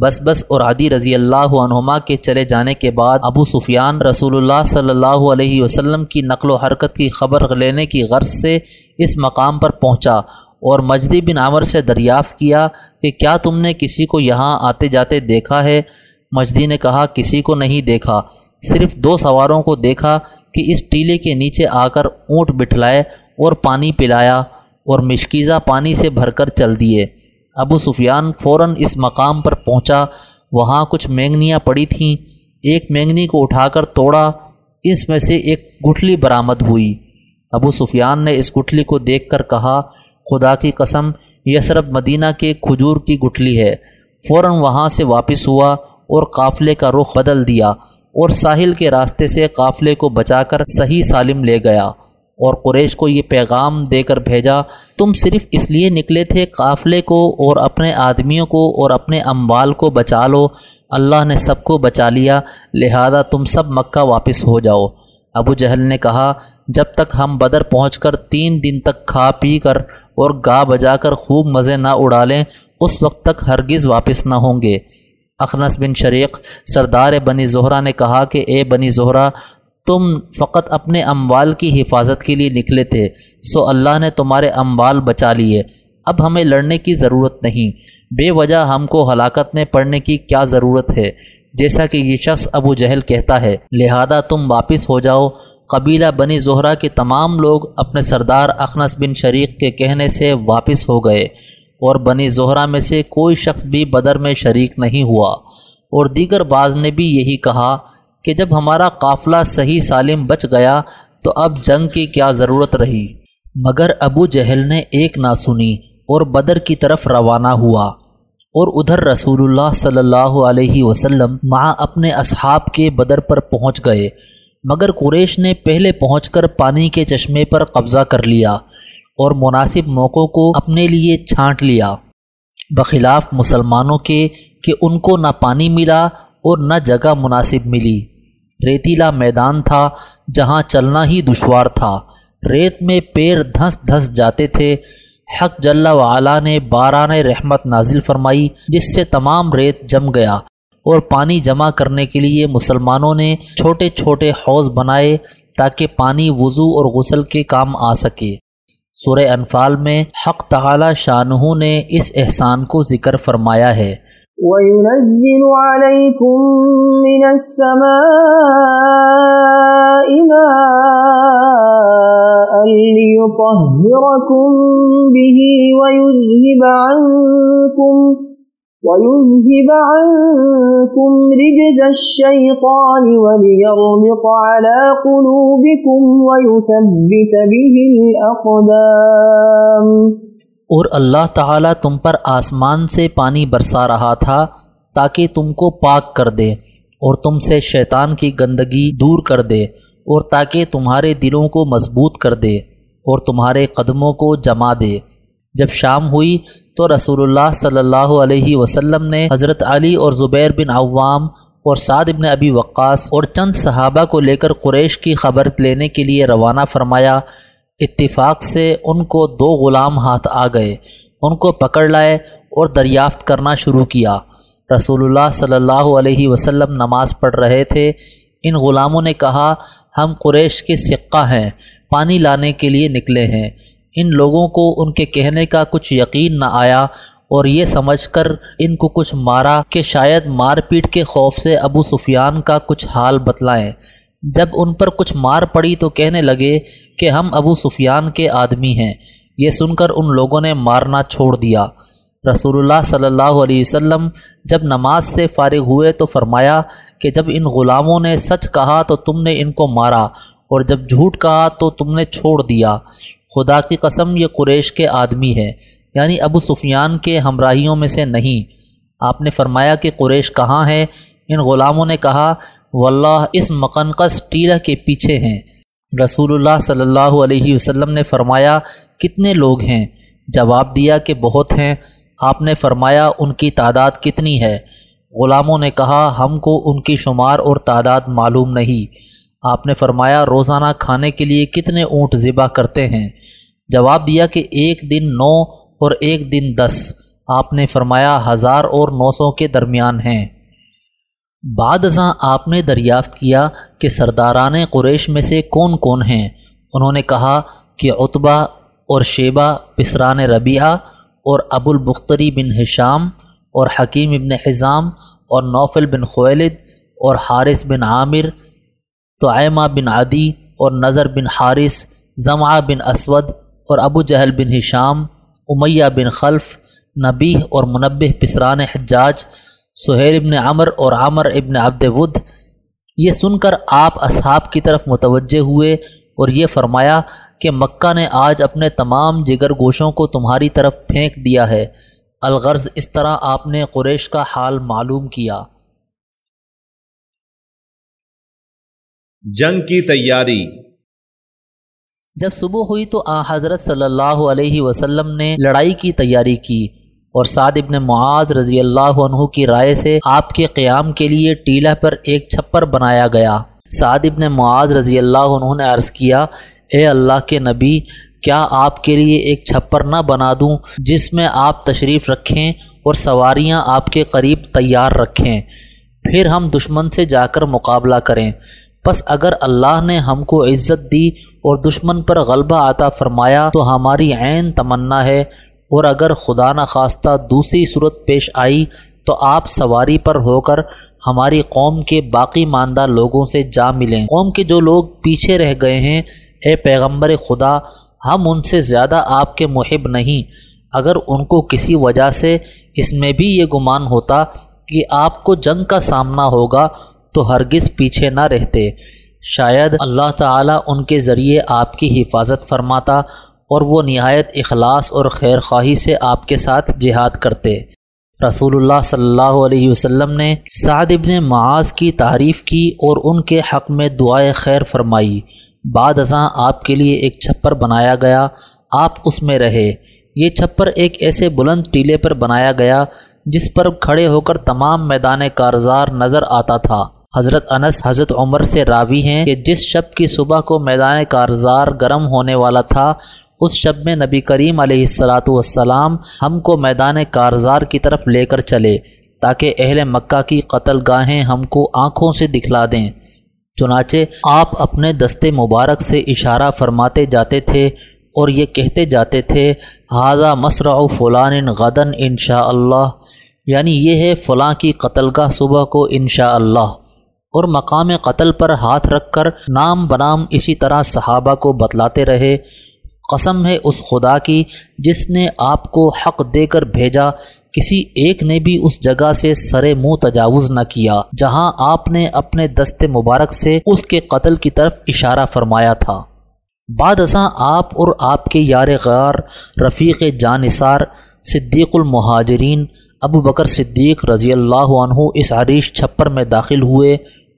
بس بس اور عادی رضی اللہ عنہما کے چلے جانے کے بعد ابو سفیان رسول اللہ صلی اللہ علیہ وسلم کی نقل و حرکت کی خبر لینے کی غرض سے اس مقام پر پہنچا اور مجدی بن عامر سے دریافت کیا کہ کیا تم نے کسی کو یہاں آتے جاتے دیکھا ہے؟ مجدی نے کہا، کسی کو نہیں دیکھا۔ صرف دو سواروں کو دیکھا کہ اس ٹیلے کے نیچے آ کر اونٹ بٹھلائے اور پانی پلایا۔ اور مشکیزہ پانی سے بھر کر چل دیے۔ ابو سفیان فوراً اس مقام پر پہنچا۔ وہاں کچھ مینگنیاں پڑی تھیں۔ ایک مینگنی کو اٹھا کر توڑا۔ اس میں سے ایک گٹھلی برآمد ہوئی۔ ابو سفیان نے اس گٹھلی کو دیکھ کر کہا، خدا کی قسم یسرب مدینہ کے کھجور کی گٹھلی ہے۔ فوراً وہاں سے واپس ہوا اور قافلے کا رخ بدل دیا اور ساحل کے راستے سے قافلے کو بچا کر صحیح سالم لے گیا۔ اور قریش کو یہ پیغام دے کر بھیجا، تم صرف اس لیے نکلے تھے قافلے کو اور اپنے آدمیوں کو اور اپنے اموال کو بچا لو۔ اللہ نے سب کو بچا لیا، لہذا تم سب مکہ واپس ہو جاؤ۔ ابو جہل نے کہا، جب تک ہم بدر پہنچ کر تین دن تک کھا پی کر اور گا بجا کر خوب مزے نہ اڑا لیں اس وقت تک ہرگز واپس نہ ہوں گے۔ اخنس بن شریق، سردار بنی زہرہ نے کہا کہ، اے بنی زہرہ تم فقط اپنے اموال کی حفاظت کے لیے نکلے تھے، سو اللہ نے تمہارے اموال بچا لیے۔ اب ہمیں لڑنے کی ضرورت نہیں۔ بے وجہ ہم کو ہلاکت میں پڑھنے کی کیا ضرورت ہے؟ جیسا کہ یہ شخص ابو جہل کہتا ہے، لہذا تم واپس ہو جاؤ۔ قبیلہ بنی زہرہ کے تمام لوگ اپنے سردار اخنس بن شریک کے کہنے سے واپس ہو گئے۔ اور بنی زہرہ میں سے کوئی شخص بھی بدر میں شریک نہیں ہوا۔ اور دیگر بعض نے بھی یہی کہا کہ جب ہمارا قافلہ صحیح سالم بچ گیا تو اب جنگ کی کیا ضرورت رہی۔ مگر ابو جہل نے ایک نہ سنی اور بدر کی طرف روانہ ہوا اور ادھر رسول اللہ صلی اللہ علیہ وسلم مع اپنے اصحاب کے بدر پر پہنچ گئے۔ مگر قریش نے پہلے پہنچ کر پانی کے چشمے پر قبضہ کر لیا اور مناسب موقعوں کو اپنے لیے چھانٹ لیا۔ بخلاف مسلمانوں کے کہ ان کو نہ پانی ملا اور نہ جگہ مناسب ملی۔ ریتیلا میدان تھا جہاں چلنا ہی دشوار تھا۔ ریت میں پیر دھنس دھنس جاتے تھے۔ حق جل وعلا نے باران رحمت نازل فرمائی، جس سے تمام ریت جم گیا۔ اور پانی جمع کرنے کے لیے مسلمانوں نے چھوٹے چھوٹے حوض بنائے تاکہ پانی وضو اور غسل کے کام آ سکے۔ سورہ انفال میں حق تعالی شاہ نے اس احسان کو ذکر فرمایا ہے۔
وَيُنَزِّلُ عَلَيْكُم مِّنَ السَّمَاءِ مَاءً لِّيُطَهِّرَكُم بِهِ وَيُذْهِبَ عَنكُمْ ويذهب عنكم رجز الشيطان وليربط على قلوبكم ويثبت به الأقدام
اور اللہ تعالیٰ تم پر آسمان سے پانی برسا رہا تھا تاکہ تم کو پاک کر دے اور تم سے شیطان کی گندگی دور کر دے اور تاکہ تمہارے دلوں کو مضبوط کر دے اور تمہارے قدموں کو جما دے۔ جب شام ہوئی تو رسول اللہ صلی اللہ علیہ وسلم نے حضرت علی اور زبیر بن عوام اور سعد ابن ابی وقاص اور چند صحابہ کو لے کر قریش کی خبر لینے کے لیے روانہ فرمایا اتفاق سے ان کو دو غلام ہاتھ آ گئے۔ ان کو پکڑ لائے اور دریافت کرنا شروع کیا۔ رسول اللہ صلی اللہ علیہ وسلم نماز پڑھ رہے تھے۔ ان غلاموں نے کہا، ہم قریش کے سکہ ہیں، پانی لانے کے لیے نکلے ہیں۔ ان لوگوں کو ان کے کہنے کا کچھ یقین نہ آیا اور یہ سمجھ کر ان کو کچھ مارا کہ شاید مار پیٹ کے خوف سے ابو سفیان کا کچھ حال بتلائیں۔ جب ان پر کچھ مار پڑی تو کہنے لگے کہ ہم ابو سفیان کے آدمی ہیں۔ یہ سن کر ان لوگوں نے مارنا چھوڑ دیا۔ رسول اللہ صلی اللہ علیہ وسلم جب نماز سے فارغ ہوئے تو فرمایا کہ جب ان غلاموں نے سچ کہا تو تم نے ان کو مارا، اور جب جھوٹ کہا تو تم نے چھوڑ دیا۔ خدا کی قسم یہ قریش کے آدمی ہے یعنی ابو سفیان کے ہمراہیوں میں سے نہیں۔ آپ نے فرمایا کہ قریش کہاں ہے ان غلاموں نے کہا واللہ اس مقنقص ٹیلہ کے پیچھے ہیں۔ رسول اللہ صلی اللہ علیہ وسلم نے فرمایا، کتنے لوگ ہیں؟ جواب دیا کہ بہت ہیں۔ آپ نے فرمایا، ان کی تعداد کتنی ہے؟ غلاموں نے کہا، ہم کو ان کی شمار اور تعداد معلوم نہیں۔ آپ نے فرمایا، روزانہ کھانے کے لیے کتنے اونٹ ذبح کرتے ہیں؟ جواب دیا کہ ایک دن نو اور ایک دن دس۔ آپ نے فرمایا، ہزار اور نو سو کے درمیان ہیں۔ بعد ازاں آپ نے دریافت کیا کہ سرداران قریش میں سے کون کون ہیں؟ انہوں نے کہا کہ اتبا اور شیبہ پسران ربیعہ اور ابو البختری بن حشام اور حکیم ابن حضام اور نوفل بن خویلد اور حارث بن عامر تو آئمہ بن عدی اور نظر بن حارث ضمع بن اسود اور ابو جہل بن ہشام، امیہ بن خلف نبی اور منبع پسران حجاج سہیر ابن عمر اور عمر ابن عبد ود یہ سن کر آپ اصحاب کی طرف متوجہ ہوئے اور یہ فرمایا کہ مکہ نے آج اپنے تمام جگر گوشوں کو تمہاری طرف پھینک دیا ہے۔ الغرض اس طرح آپ نے قریش کا حال معلوم کیا۔
جنگ کی تیاری۔
جب صبح ہوئی تو آ حضرت صلی اللہ علیہ وسلم نے لڑائی کی تیاری کی۔ اور سعد ابن معاذ رضی اللہ عنہ کی رائے سے آپ کے قیام کے لیے ٹیلہ پر ایک چھپر بنایا گیا۔ سعد ابن معاذ رضی اللہ عنہ نے عرض کیا، اے اللہ کے نبی، کیا آپ کے لیے ایک چھپر نہ بنا دوں جس میں آپ تشریف رکھیں اور سواریاں آپ کے قریب تیار رکھیں؟ پھر ہم دشمن سے جا کر مقابلہ کریں۔ پس اگر اللہ نے ہم کو عزت دی اور دشمن پر غلبہ عطا فرمایا تو ہماری عین تمنا ہے۔ اور اگر خدا نخواستہ دوسری صورت پیش آئی تو آپ سواری پر ہو کر ہماری قوم کے باقی ماندہ لوگوں سے جا ملیں۔ قوم کے جو لوگ پیچھے رہ گئے ہیں، اے پیغمبر خدا، ہم ان سے زیادہ آپ کے محب نہیں۔ اگر ان کو کسی وجہ سے اس میں بھی یہ گمان ہوتا کہ آپ کو جنگ کا سامنا ہوگا تو ہرگز پیچھے نہ رہتے۔ شاید اللہ تعالیٰ ان کے ذریعے آپ کی حفاظت فرماتا اور وہ نہایت اخلاص اور خیر خواہی سے آپ کے ساتھ جہاد کرتے۔ رسول اللہ صلی اللہ علیہ وسلم نے سعد ابن معاذ کی تعریف کی اور ان کے حق میں دعائے خیر فرمائی۔ بعد ازاں آپ کے لیے ایک چھپر بنایا گیا۔ آپ اس میں رہے۔ یہ چھپر ایک ایسے بلند ٹیلے پر بنایا گیا جس پر کھڑے ہو کر تمام میدان کارزار نظر آتا تھا۔ حضرت انس حضرت عمر سے راوی ہیں کہ جس شب کی صبح کو میدان کارزار گرم ہونے والا تھا اس شب میں نبی کریم علیہ السلاۃ والسلام ہم کو میدان کارزار کی طرف لے کر چلے، تاکہ اہل مکہ کی قتل گاہیں ہم کو آنکھوں سے دکھلا دیں۔ چنانچہ آپ اپنے دستے مبارک سے اشارہ فرماتے جاتے تھے اور یہ کہتے جاتے تھے ہاضا مسرع فلان غدن انشاء اللہ یعنی یہ ہے فلاں کی قتل گاہ صبح کو انشاء اللہ اور مقام قتل پر ہاتھ رکھ کر نام بنام اسی طرح صحابہ کو بتلاتے رہے۔ قسم ہے اس خدا کی جس نے آپ کو حق دے کر بھیجا، کسی ایک نے بھی اس جگہ سے سر منہ تجاوز نہ کیا، جہاں آپ نے اپنے دست مبارک سے اس کے قتل کی طرف اشارہ فرمایا تھا۔ بعد ازاں آپ اور آپ کے یار غار رفیق جانثار صدیق المہاجرین ابو بکر صدیق رضی اللہ عنہ اس عریش چھپر میں داخل ہوئے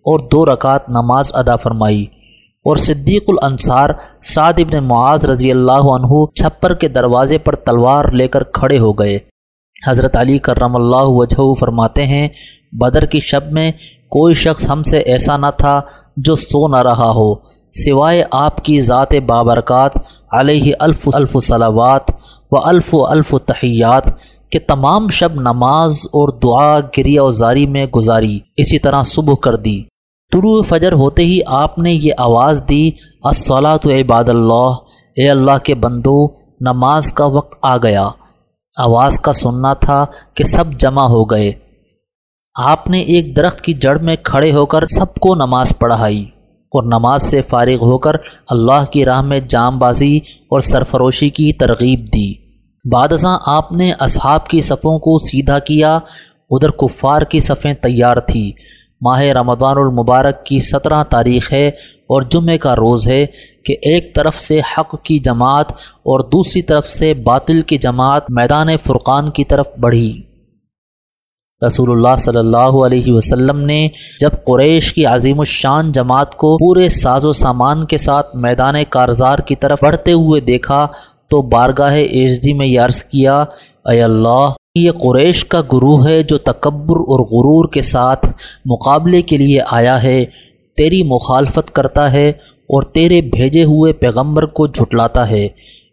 اور دو رکعت نماز ادا فرمائی۔ اور صدیق الانصار سعد ابن معاذ رضی اللہ عنہ چھپر کے دروازے پر تلوار لے کر کھڑے ہو گئے۔ حضرت علی کرم اللہ وجہ فرماتے ہیں، بدر کی شب میں کوئی شخص ہم سے ایسا نہ تھا جو سو نہ رہا ہو، سوائے آپ کی ذات بابرکات علیہ الف الف صلوات و الف و الف تحیات کہ تمام شب نماز اور دعا گریا و زاری میں گزاری، اسی طرح صبح کر دی۔ طلوع فجر ہوتے ہی آپ نے یہ آواز دی الصلاۃ عباد اللہ، اے اللہ کے بندو، نماز کا وقت آ گیا۔ آواز کا سننا تھا کہ سب جمع ہو گئے۔ آپ نے ایک درخت کی جڑ میں کھڑے ہو کر سب کو نماز پڑھائی۔ اور نماز سے فارغ ہو کر اللہ کی راہ میں جام بازی اور سرفروشی کی ترغیب دی۔ بادشاہ، آپ نے اصحاب کی صفوں کو سیدھا کیا۔ ادھر کفار کی صفیں تیار تھیں۔ ماہ رمضان المبارک کی سترہ تاریخ ہے اور جمعہ کا روز ہے کہ ایک طرف سے حق کی جماعت اور دوسری طرف سے باطل کی جماعت میدان فرقان کی طرف بڑھی۔ رسول اللہ صلی اللہ علیہ وسلم نے جب قریش کی عظیم الشان جماعت کو پورے ساز و سامان کے ساتھ میدان کارزار کی طرف بڑھتے ہوئے دیکھا تو بارگاہ ایجدی میں عرض کیا، اے اللہ یہ قریش کا گروہ ہے جو تکبر اور غرور کے ساتھ مقابلے کے لیے آیا ہے۔ تیری مخالفت کرتا ہے اور تیرے بھیجے ہوئے پیغمبر کو جھٹلاتا ہے۔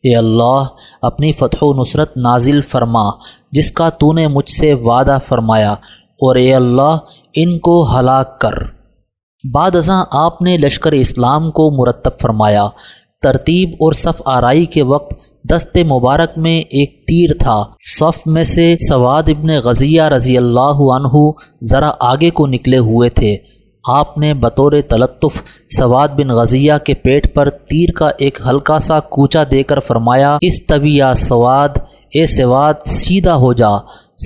اے اللہ، اپنی فتح و نصرت نازل فرما، جس کا تو نے مجھ سے وعدہ فرمایا۔ اور اے اللہ، ان کو ہلاک کر۔ بعد ازاں آپ نے لشکر اسلام کو مرتب فرمایا۔ ترتیب اور صف آرائی کے وقت دست مبارک میں ایک تیر تھا۔ صف میں سے سواد ابن غزیہ رضی اللہ عنہ ذرا آگے کو نکلے ہوئے تھے۔ آپ نے بطور تلطف سواد بن غزیہ کے پیٹ پر تیر کا ایک ہلکا سا کوچا دے کر فرمایا، اس طبیع سواد، اے سواد، سیدھا ہو جا۔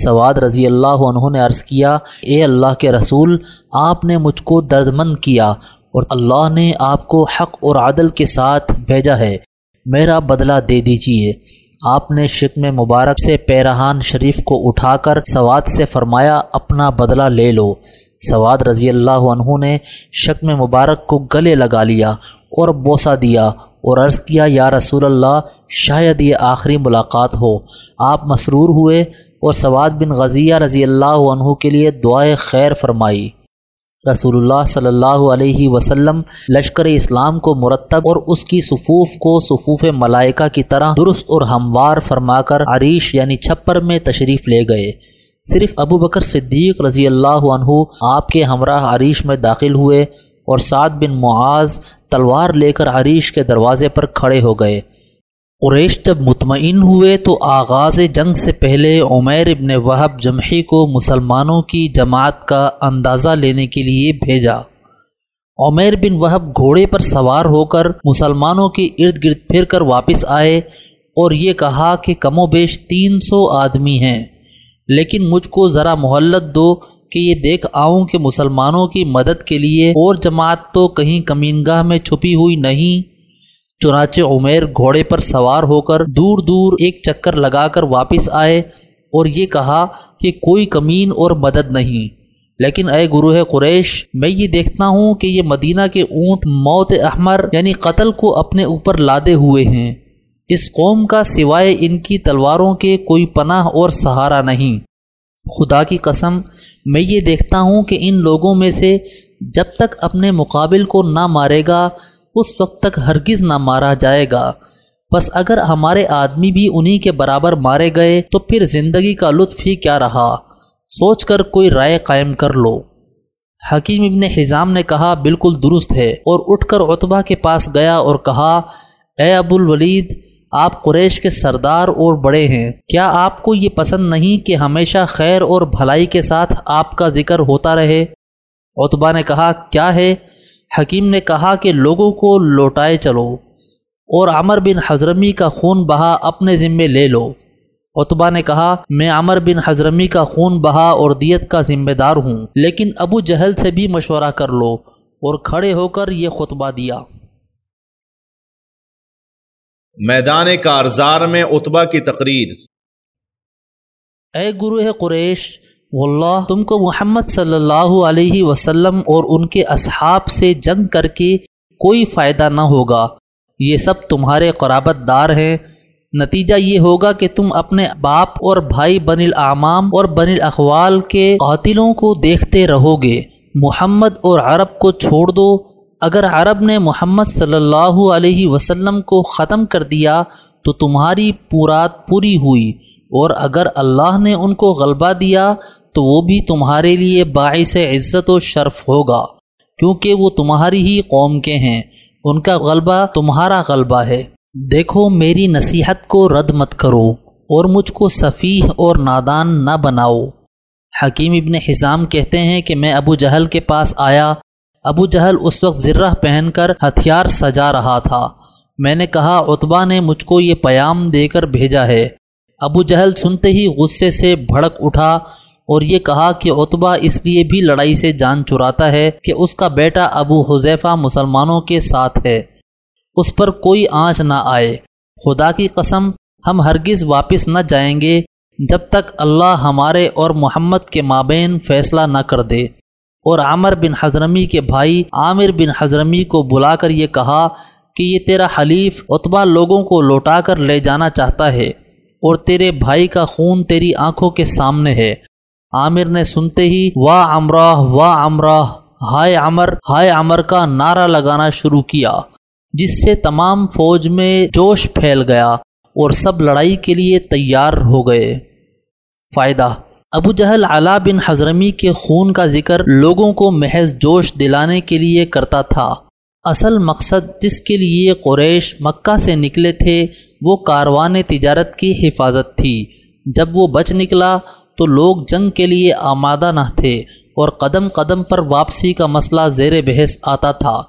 سواد رضی اللہ عنہ نے عرض کیا، اے اللہ کے رسول، آپ نے مجھ کو درد مند کیا اور اللہ نے آپ کو حق اور عدل کے ساتھ بھیجا ہے۔ میرا بدلہ دے دیجیے آپ نے شکم مبارک سے پیرہان شریف کو اٹھا کر سواد سے فرمایا، اپنا بدلہ لے لو۔ سواد رضی اللہ عنہ نے شکم مبارک کو گلے لگا لیا اور بوسہ دیا اور عرض کیا، یا رسول اللہ، شاید یہ آخری ملاقات ہو۔ آپ مسرور ہوئے اور سواد بن غزیہ رضی اللہ عنہ کے لیے دعائے خیر فرمائی۔ رسول اللہ صلی اللہ علیہ وسلم لشکر اسلام کو مرتب اور اس کی صفوف کو صفوف ملائکہ کی طرح درست اور ہموار فرما کر عریش یعنی چھپر میں تشریف لے گئے۔ صرف ابو بکر صدیق رضی اللہ عنہ آپ کے ہمراہ عریش میں داخل ہوئے اور سعد بن معاذ تلوار لے کر عریش کے دروازے پر کھڑے ہو گئے۔ قریش جب مطمئن ہوئے تو آغاز جنگ سے پہلے عمیر ابن وہب جمحی کو مسلمانوں کی جماعت کا اندازہ لینے کے لیے بھیجا۔ عمیر بن وہب گھوڑے پر سوار ہو کر مسلمانوں کے ارد گرد پھر کر واپس آئے اور یہ کہا کہ کم و بیش تین سو آدمی ہیں، لیکن مجھ کو ذرا محلت دو کہ یہ دیکھ آؤں کہ مسلمانوں کی مدد کے لیے اور جماعت تو کہیں کمینگاہ میں چھپی ہوئی نہیں۔ چنانچہ عمیر گھوڑے پر سوار ہو کر دور دور ایک چکر لگا کر واپس آئے اور یہ کہا کہ کوئی کمین اور مدد نہیں۔ لیکن اے گروہ قریش، میں یہ دیکھتا ہوں کہ یہ مدینہ کے اونٹ موت احمر یعنی قتل کو اپنے اوپر لادے ہوئے ہیں۔ اس قوم کا سوائے ان کی تلواروں کے کوئی پناہ اور سہارا نہیں۔ خدا کی قسم، میں یہ دیکھتا ہوں کہ ان لوگوں میں سے جب تک اپنے مقابل کو نہ مارے گا اس وقت تک ہرگز نہ مارا جائے گا۔ بس اگر ہمارے آدمی بھی انہی کے برابر مارے گئے، تو پھر زندگی کا لطف ہی کیا رہا؟ سوچ کر کوئی رائے قائم کر لو۔ حکیم ابن حزام نے کہا، بالکل درست ہے۔ اور اٹھ کر اتبا کے پاس گیا اور کہا، اے ابو الولید، آپ قریش کے سردار اور بڑے ہیں۔ کیا آپ کو یہ پسند نہیں کہ ہمیشہ خیر اور بھلائی کے ساتھ آپ کا ذکر ہوتا رہے؟ اتبا نے کہا، کیا ہے؟ حکیم نے کہا کہ لوگوں کو لوٹائے چلو اور عمر بن حضرمی کا خون بہا اپنے ذمے لے لو۔ اتبا نے کہا میں عمر بن حضرمی کا خون بہا اور دیت کا ذمہ دار ہوں لیکن ابو جہل سے بھی مشورہ کر لو۔ اور کھڑے ہو کر یہ خطبہ دیا۔
میدان کارزار میں اتبا کی تقریر۔
اے گروہ قریش واللہ، تم کو محمد صلی اللہ علیہ وسلم اور ان کے اصحاب سے جنگ کر کے کوئی فائدہ نہ ہوگا۔ یہ سب تمہارے قرابت دار ہیں۔ نتیجہ یہ ہوگا کہ تم اپنے باپ اور بھائی بن الاعمام اور بن الاخوال کے قاتلوں کو دیکھتے رہو گے محمد اور عرب کو چھوڑ دو۔ اگر عرب نے محمد صلی اللہ علیہ وسلم کو ختم کر دیا تو تمہاری پورات پوری ہوئی۔ اور اگر اللہ نے ان کو غلبہ دیا تو وہ بھی تمہارے لیے باعث عزت و شرف ہوگا، کیونکہ وہ تمہاری ہی قوم کے ہیں۔ ان کا غلبہ تمہارا غلبہ ہے۔ دیکھو، میری نصیحت کو رد مت کرو اور مجھ کو صفیح اور نادان نہ بناؤ۔ حکیم ابن حزام کہتے ہیں کہ میں ابو جہل کے پاس آیا۔ ابو جہل اس وقت ذرہ پہن کر ہتھیار سجا رہا تھا۔ میں نے کہا اتبا نے مجھ کو یہ پیام دے کر بھیجا ہے۔ ابو جہل سنتے ہی غصے سے بھڑک اٹھا اور یہ کہا کہ اتبا اس لیے بھی لڑائی سے جان چراتا ہے کہ اس کا بیٹا ابو حذیفہ مسلمانوں کے ساتھ ہے۔ اس پر کوئی آنچ نہ آئے۔ خدا کی قسم، ہم ہرگز واپس نہ جائیں گے جب تک اللہ ہمارے اور محمد کے مابین فیصلہ نہ کر دے۔ اور عامر بن حضرمی کے بھائی عامر بن حضرمی کو بلا کر یہ کہا کہ یہ تیرا حلیف اتبا لوگوں کو لوٹا کر لے جانا چاہتا ہے۔ اور تیرے بھائی کا خون تیری آنکھوں کے سامنے ہے۔ عامر نے سنتے ہی واہ امراہ واہ امراہ ہائے عمر ہائے عمر کا نعرہ لگانا شروع کیا، جس سے تمام فوج میں جوش پھیل گیا اور سب لڑائی کے لیے تیار ہو گئے۔ فائدہ۔ ابو جہل علا بن حضرمی کے خون کا ذکر لوگوں کو محض جوش دلانے کے لیے کرتا تھا۔ اصل مقصد جس کے لیے قریش مکہ سے نکلے تھے، وہ کاروان تجارت کی حفاظت تھی۔ جب وہ بچ نکلا تو لوگ جنگ کے لیے آمادہ نہ تھے اور قدم قدم پر واپسی کا مسئلہ زیر بحث آتا تھا۔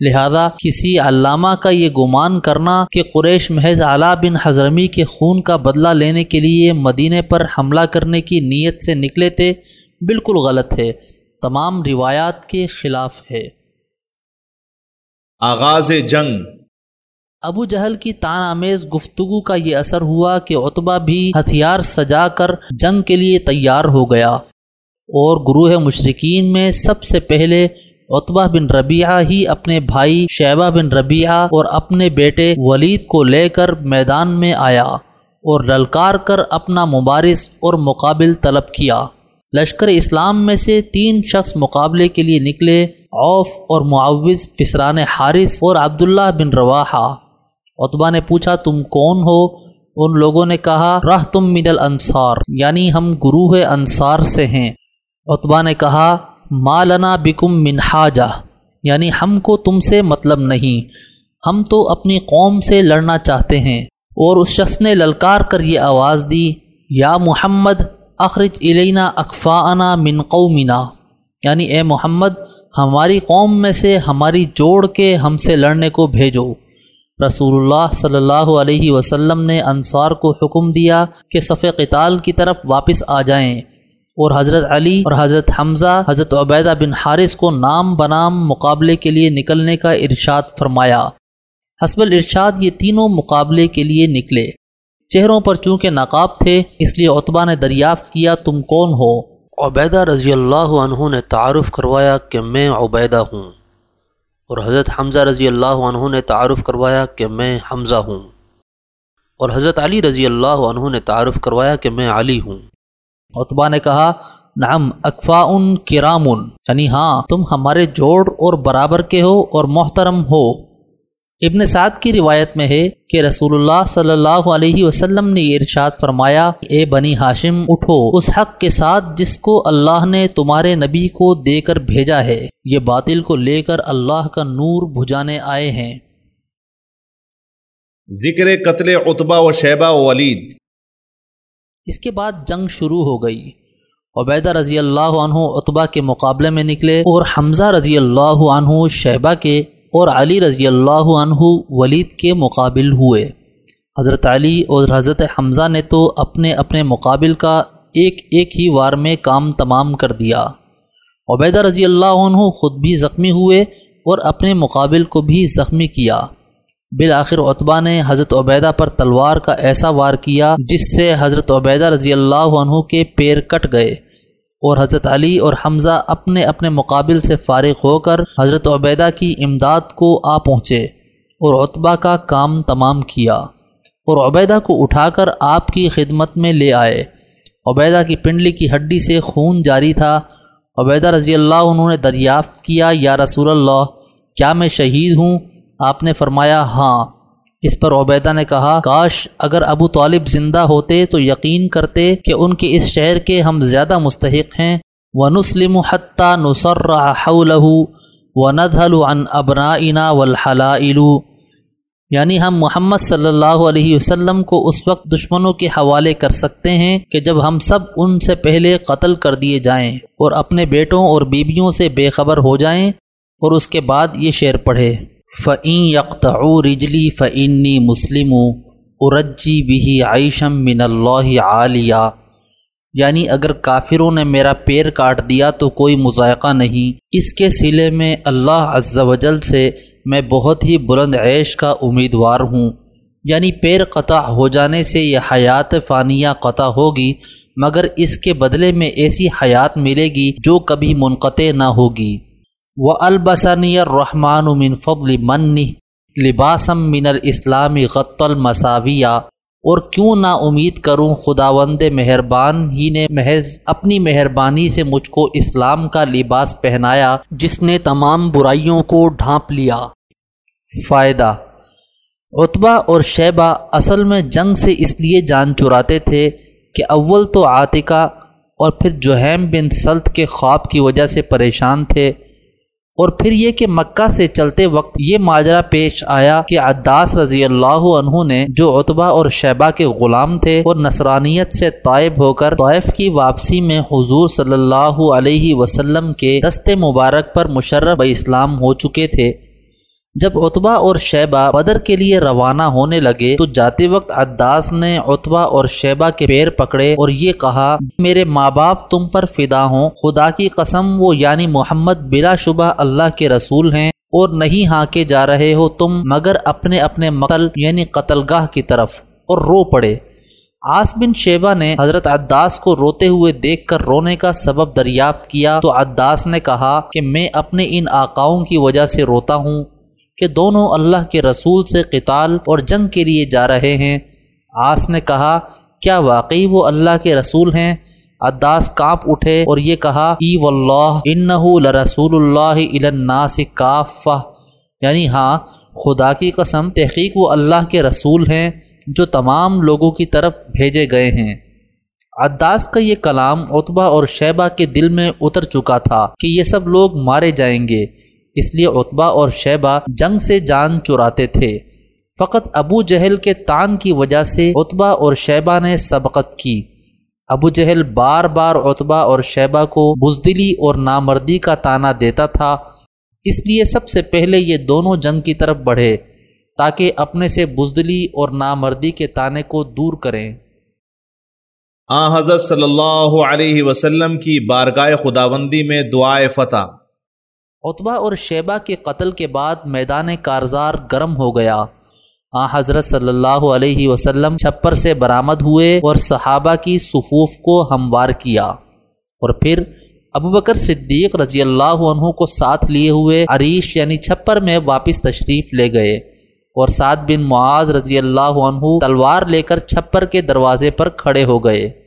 لہذا کسی علامہ کا یہ گمان کرنا کہ قریش محض اعلیٰ بن حضرمی کے خون کا بدلہ لینے کے لیے مدینہ پر حملہ کرنے کی نیت سے نکلے تھے، بالکل غلط ہے۔ تمام روایات کے خلاف ہے۔
آغاز جنگ۔
ابو جہل کی تان آمیز گفتگو کا یہ اثر ہوا کہ اتبا بھی ہتھیار سجا کر جنگ کے لیے تیار ہو گیا۔ اور گروہ مشرقین میں سب سے پہلے اتبا بن ربیعہ ہی اپنے بھائی شیبہ بن ربیعہ اور اپنے بیٹے ولید کو لے کر میدان میں آیا اور للکار کر اپنا مبارس اور مقابل طلب کیا۔ لشکر اسلام میں سے تین شخص مقابلے کے لیے نکلے، عوف اور معوض پسران حارث اور عبداللہ بن رواحہ۔ اتبا نے پوچھا، تم کون ہو؟ ان لوگوں نے کہا راہ تم من الانصار یعنی ہم گروہ انصار سے ہیں۔ اتبا نے کہا مالنا بکم منہاجہ یعنی ہم کو تم سے مطلب نہیں۔ ہم تو اپنی قوم سے لڑنا چاہتے ہیں۔ اور اس شخص نے للکار کر یہ آواز دی، یا محمد اخرج علینا اقفاءنا من قومنا۔ یعنی اے محمد، ہماری قوم میں سے ہماری جوڑ کے ہم سے لڑنے کو بھیجو۔ رسول اللہ صلی اللہ علیہ وسلم نے انصار کو حکم دیا کہ صف قتال کی طرف واپس آ جائیں۔ اور حضرت علی اور حضرت حمزہ، حضرت عبیدہ بن حارث کو نام بنام مقابلے کے لیے نکلنے کا ارشاد فرمایا۔ حسب الارشاد یہ تینوں مقابلے کے لیے نکلے۔ چہروں پر چونکہ نقاب تھے اس لیے اتبا نے دریافت کیا تم کون ہو؟ عبیدہ رضی اللہ عنہ نے تعارف کروایا کہ میں عبیدہ ہوں اور حضرت حمزہ رضی اللہ عنہ نے تعارف کروایا کہ میں حمزہ ہوں اور حضرت علی رضی اللہ عنہ نے تعارف کروایا کہ میں علی ہوں۔ اتبا نے کہا نعم اکفا ان کرامن یعنی ہاں تم ہمارے جوڑ اور برابر کے ہو اور محترم ہو۔ ابن سعد کی روایت میں ہے کہ رسول اللہ صلی اللہ علیہ وسلم نے یہ ارشاد فرمایا اے بنی ہاشم اٹھو اس حق کے ساتھ جس کو اللہ نے تمہارے نبی کو دے کر بھیجا ہے یہ باطل کو لے کر اللہ کا نور بھجانے آئے ہیں۔
ذکر قتل اتبا و شیبہ و ولید۔
اس کے بعد جنگ شروع ہو گئی۔ عبیدہ رضی اللہ عنہ اتبا کے مقابلے میں نکلے اور حمزہ رضی اللہ عنہ شیبہ کے اور علی رضی اللہ عنہ ولید کے مقابل ہوئے۔ حضرت علی اور حضرت حمزہ نے تو اپنے اپنے مقابل کا ایک ایک ہی وار میں کام تمام کر دیا۔ عبیدہ رضی اللہ عنہ خود بھی زخمی ہوئے اور اپنے مقابل کو بھی زخمی کیا۔ بالآخر عطبہ نے حضرت عبیدہ پر تلوار کا ایسا وار کیا جس سے حضرت عبیدہ رضی اللہ عنہ کے پیر کٹ گئے۔ اور حضرت علی اور حمزہ اپنے اپنے مقابل سے فارغ ہو کر حضرت عبیدہ کی امداد کو آ پہنچے اور عطبہ کا کام تمام کیا اور عبیدہ کو اٹھا کر آپ کی خدمت میں لے آئے۔ عبیدہ کی پنڈلی کی ہڈی سے خون جاری تھا۔ عبیدہ رضی اللہ انہوں نے دریافت کیا، یا رسول اللہ، کیا میں شہید ہوں؟ آپ نے فرمایا ہاں اس پر عبیدہ نے کہا، کاش اگر ابو طالب زندہ ہوتے تو یقین کرتے کہ ان کے اس شہر کے ہم زیادہ مستحق ہیں۔ و نسلم حتیٰ نسر و ندھل عن ابرائنا ولحلا یعنی ہم محمد صلی اللہ علیہ وسلم کو اس وقت دشمنوں کے حوالے کر سکتے ہیں کہ جب ہم سب ان سے پہلے قتل کر دیے جائیں اور اپنے بیٹوں اور بیویوں سے بے خبر ہو جائیں اور اس کے بعد یہ شعر پڑھے۔ فعین یکتا رجلی فعنی مسلم ارجی بھی عیشم من اللہ عالیہ یعنی اگر کافروں نے میرا پیر کاٹ دیا تو کوئی مذائقہ نہیں۔ اس کے سلے میں اللہ عز و جل سے میں بہت ہی بلند عیش کا امیدوار ہوں۔ یعنی پیر قطع ہو جانے سے یہ حیات فانیہ قطع ہوگی، مگر اس کے بدلے میں ایسی حیات ملے گی جو کبھی منقطع نہ ہوگی۔ و البسنی الرحمٰن من فضل منی لباسم من الاسلامی غط المساویہ اور کیوں نہ امید کروں خداوند مہربان ہی نے محض اپنی مہربانی سے مجھ کو اسلام کا لباس پہنایا جس نے تمام برائیوں کو ڈھانپ لیا۔ فائدہ اتبا اور شیبہ اصل میں جنگ سے اس لیے جان چراتے تھے کہ اول تو عاطقہ اور پھر جوہیم بن سلط کے خواب کی وجہ سے پریشان تھے۔ اور پھر یہ کہ مکہ سے چلتے وقت یہ ماجرا پیش آیا کہ عداس رضی اللہ عنہ نے جو اتبا اور شیبہ کے غلام تھے اور نصرانیت سے طائب ہو کر طائف کی واپسی میں حضور صلی اللہ علیہ وسلم کے دست مبارک پر مشرف اسلام ہو چکے تھے۔ جب اتبا اور شیبہ بدر کے لیے روانہ ہونے لگے تو جاتے وقت عداس نے اتبا اور شیبہ کے پیر پکڑے اور یہ کہا، میرے ماں باپ تم پر فدا ہوں، خدا کی قسم وہ یعنی محمد بلا شبہ اللہ کے رسول ہیں اور نہیں ہاں کے جا رہے ہو تم، مگر اپنے اپنے مقتل یعنی قتل گاہ کی طرف اور رو پڑے۔ آس بن شیبہ نے حضرت عداس کو روتے ہوئے دیکھ کر رونے کا سبب دریافت کیا تو عداس نے کہا کہ میں اپنے ان آقاؤں کی وجہ سے روتا ہوں۔ کہ دونوں اللہ کے رسول سے قتال اور جنگ کے لیے جا رہے ہیں۔ آس نے کہا، کیا واقعی وہ اللہ کے رسول ہیں؟ عداس کانپ اٹھے اور یہ کہا، ای واللہ لرسول اللہ الناس کافہ. یعنی ہاں خدا کی قسم، تحقیق وہ اللہ کے رسول ہیں جو تمام لوگوں کی طرف بھیجے گئے ہیں۔ عداس کا یہ کلام اتبا اور شیبہ کے دل میں اتر چکا تھا کہ یہ سب لوگ مارے جائیں گے۔ اس لیے اتبا اور شیبہ جنگ سے جان چراتے تھے۔ فقط ابو جہل کے تان کی وجہ سے اتبا اور شیبہ نے سبقت کی۔ ابو جہل بار بار اتبا اور شیبہ کو بزدلی اور نامردی کا تانا دیتا تھا۔ اس لیے سب سے پہلے یہ دونوں جنگ کی طرف بڑھے تاکہ اپنے سے بزدلی اور نامردی کے تانے کو دور کریں۔
آ حضرت صلی اللہ علیہ وسلم کی بارگاہ خداوندی میں دعائے فتح۔
اتبا اور شیبہ کے قتل کے بعد میدان کارزار گرم ہو گیا۔ آ حضرت صلی اللہ علیہ وسلم چھپر سے برآمد ہوئے اور صحابہ کی صفوف کو ہموار کیا۔ اور پھر ابو بکر صدیق رضی اللہ عنہ کو ساتھ لیے ہوئے عریش یعنی چھپر میں واپس تشریف لے گئے۔ اور سعد بن معاذ رضی اللہ عنہ تلوار لے کر چھپر کے دروازے پر کھڑے ہو گئے۔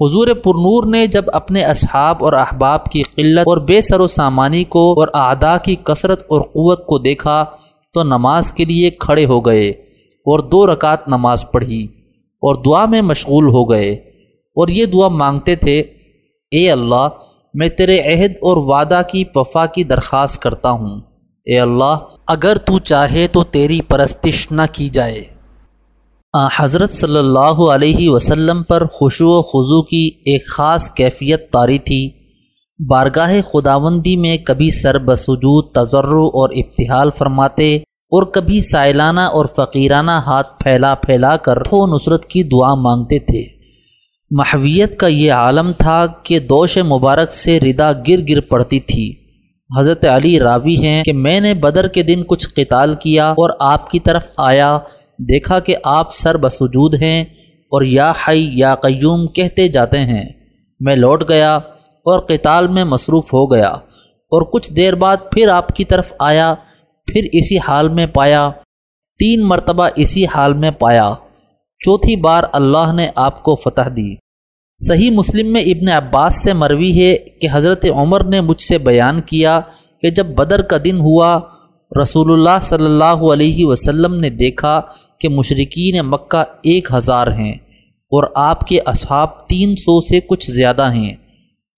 حضور پرنور نے جب اپنے اصحاب اور احباب کی قلت اور بے سر و سامانی کو اور اعداء کی کثرت اور قوت کو دیکھا تو نماز کے لیے کھڑے ہو گئے اور دو رکعت نماز پڑھی اور دعا میں مشغول ہو گئے اور یہ دعا مانگتے تھے، اے اللہ، میں تیرے عہد اور وعدہ کی وفا کی درخواست کرتا ہوں۔ اے اللہ، اگر تو چاہے تو تیری پرستش نہ کی جائے۔ حضرت صلی اللہ علیہ وسلم پر خوشو و خضو کی ایک خاص کیفیت طاری تھی۔ بارگاہ خداوندی میں کبھی سر بسجود تجر اور ابتحال فرماتے اور کبھی سائلانہ اور فقیرانہ ہاتھ پھیلا پھیلا کر تھو نصرت کی دعا مانگتے تھے۔ محویت کا یہ عالم تھا کہ دوش مبارک سے ردا گر گر پڑتی تھی۔ حضرت علی راوی ہیں کہ میں نے بدر کے دن کچھ قتال کیا اور آپ کی طرف آیا دیکھا کہ آپ سر بسجود ہیں اور یا حی یا قیوم کہتے جاتے ہیں۔ میں لوٹ گیا اور قتال میں مصروف ہو گیا اور کچھ دیر بعد پھر آپ کی طرف آیا، پھر اسی حال میں پایا۔ تین مرتبہ اسی حال میں پایا۔ چوتھی بار اللہ نے آپ کو فتح دی۔ صحیح مسلم میں ابن عباس سے مروی ہے کہ حضرت عمر نے مجھ سے بیان کیا کہ جب بدر کا دن ہوا، رسول اللہ صلی اللہ علیہ وسلم نے دیکھا کہ مشرقین مکہ ایک ہزار ہیں اور آپ کے اصحاب تین سو سے کچھ زیادہ ہیں،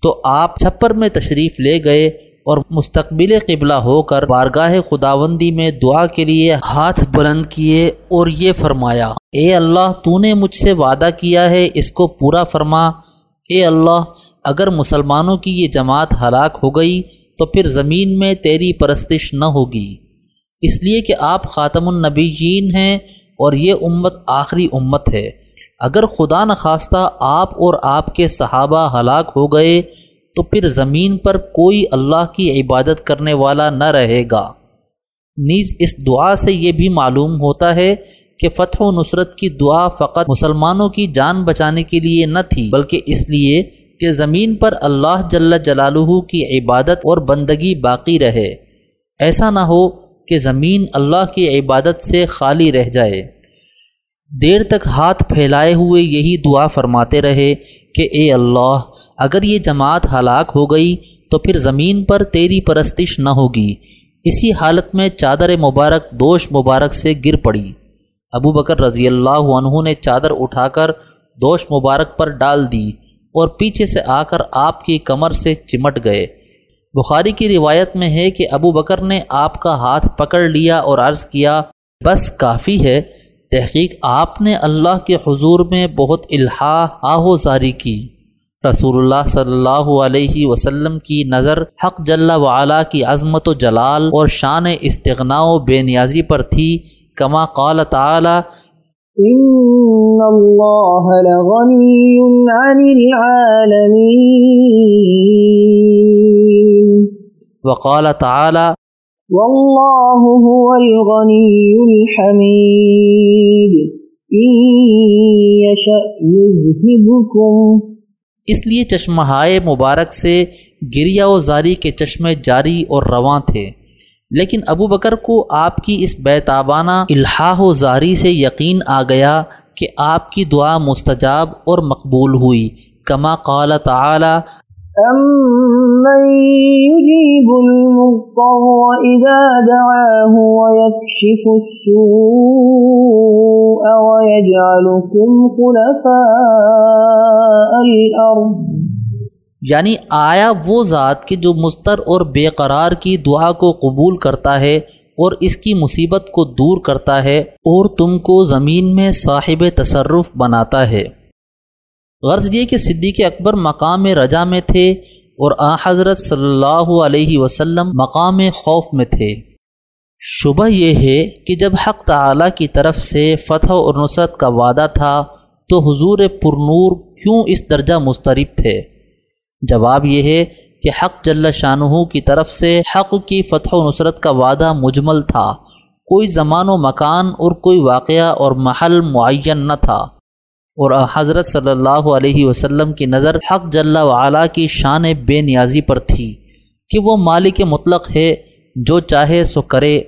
تو آپ چھپر میں تشریف لے گئے اور مستقبل قبلہ ہو کر بارگاہ خداوندی میں دعا کے لیے ہاتھ بلند کیے اور یہ فرمایا، اے اللہ، تو نے مجھ سے وعدہ کیا ہے، اس کو پورا فرما۔ اے اللہ، اگر مسلمانوں کی یہ جماعت ہلاک ہو گئی، تو پھر زمین میں تیری پرستش نہ ہوگی۔ اس لیے کہ آپ خاتم النبیین ہیں اور یہ امت آخری امت ہے۔ اگر خدا نخواستہ آپ اور آپ کے صحابہ ہلاک ہو گئے، تو پھر زمین پر کوئی اللہ کی عبادت کرنے والا نہ رہے گا۔ نیز اس دعا سے یہ بھی معلوم ہوتا ہے کہ فتح و نصرت کی دعا فقط مسلمانوں کی جان بچانے کے لیے نہ تھی، بلکہ اس لیے کہ زمین پر اللہ جل جلالہ کی عبادت اور بندگی باقی رہے۔ ایسا نہ ہو کہ زمین اللہ کی عبادت سے خالی رہ جائے۔ دیر تک ہاتھ پھیلائے ہوئے یہی دعا فرماتے رہے کہ اے اللہ، اگر یہ جماعت ہلاک ہو گئی تو پھر زمین پر تیری پرستش نہ ہوگی۔ اسی حالت میں چادر مبارک دوش مبارک سے گر پڑی۔ ابو بکر رضی اللہ عنہ نے چادر اٹھا کر دوش مبارک پر ڈال دی اور پیچھے سے آ کر آپ کی کمر سے چمٹ گئے۔ بخاری کی روایت میں ہے کہ ابو بکر نے آپ کا ہاتھ پکڑ لیا اور عرض کیا، بس کافی ہے۔ تحقیق آپ نے اللہ کے حضور میں بہت الحا آہو زاری کی۔ رسول اللہ صلی اللہ علیہ وسلم کی نظر حق جل وعلا کی عظمت و جلال اور شان استغنا و بے نیازی پر تھی۔ کما قال تعالی،
ان اللہ لغنی عن العالمین۔
وقال تعالی
واللہ هو الغنی الحمید.
اس لیے چشمہائے مبارک سے گریا و زاری کے چشمے جاری اور رواں تھے لیکن ابو بکر کو آپ کی اس بیتابانہ الحاح و زاری سے یقین آ گیا کہ آپ کی دعا مستجاب اور مقبول ہوئی کما قال تعالی
أَمَّن يُجِيبُ الْمُضْطَرَّ إِذَا دَعَاهُ وَيَكْشِفُ السُّوءَ وَيَجْعَلُكُمْ خُلَفَاءَ الْأَرْضِ۔
یعنی آیا وہ ذات کہ جو مستر اور بے قرار کی دعا کو قبول کرتا ہے اور اس کی مصیبت کو دور کرتا ہے اور تم کو زمین میں صاحب تصرف بناتا ہے۔ غرض یہ کہ صدیق اکبر مقام رجا میں تھے اور آ حضرت صلی اللہ علیہ وسلم مقام خوف میں تھے۔ شبہ یہ ہے کہ جب حق تعلیٰ کی طرف سے فتح اور نصرت کا وعدہ تھا تو حضور پرنور کیوں اس درجہ مسترب تھے؟ جواب یہ ہے کہ حق جل شاہ کی طرف سے حق کی فتح و نصرت کا وعدہ مجمل تھا۔ کوئی زمان و مکان اور کوئی واقعہ اور محل معین نہ تھا۔ اور حضرت صلی اللہ علیہ وسلم کی نظر حق جل وعلا کی شان بے نیازی پر تھی کہ وہ مالک مطلق ہے، جو چاہے سو کرے۔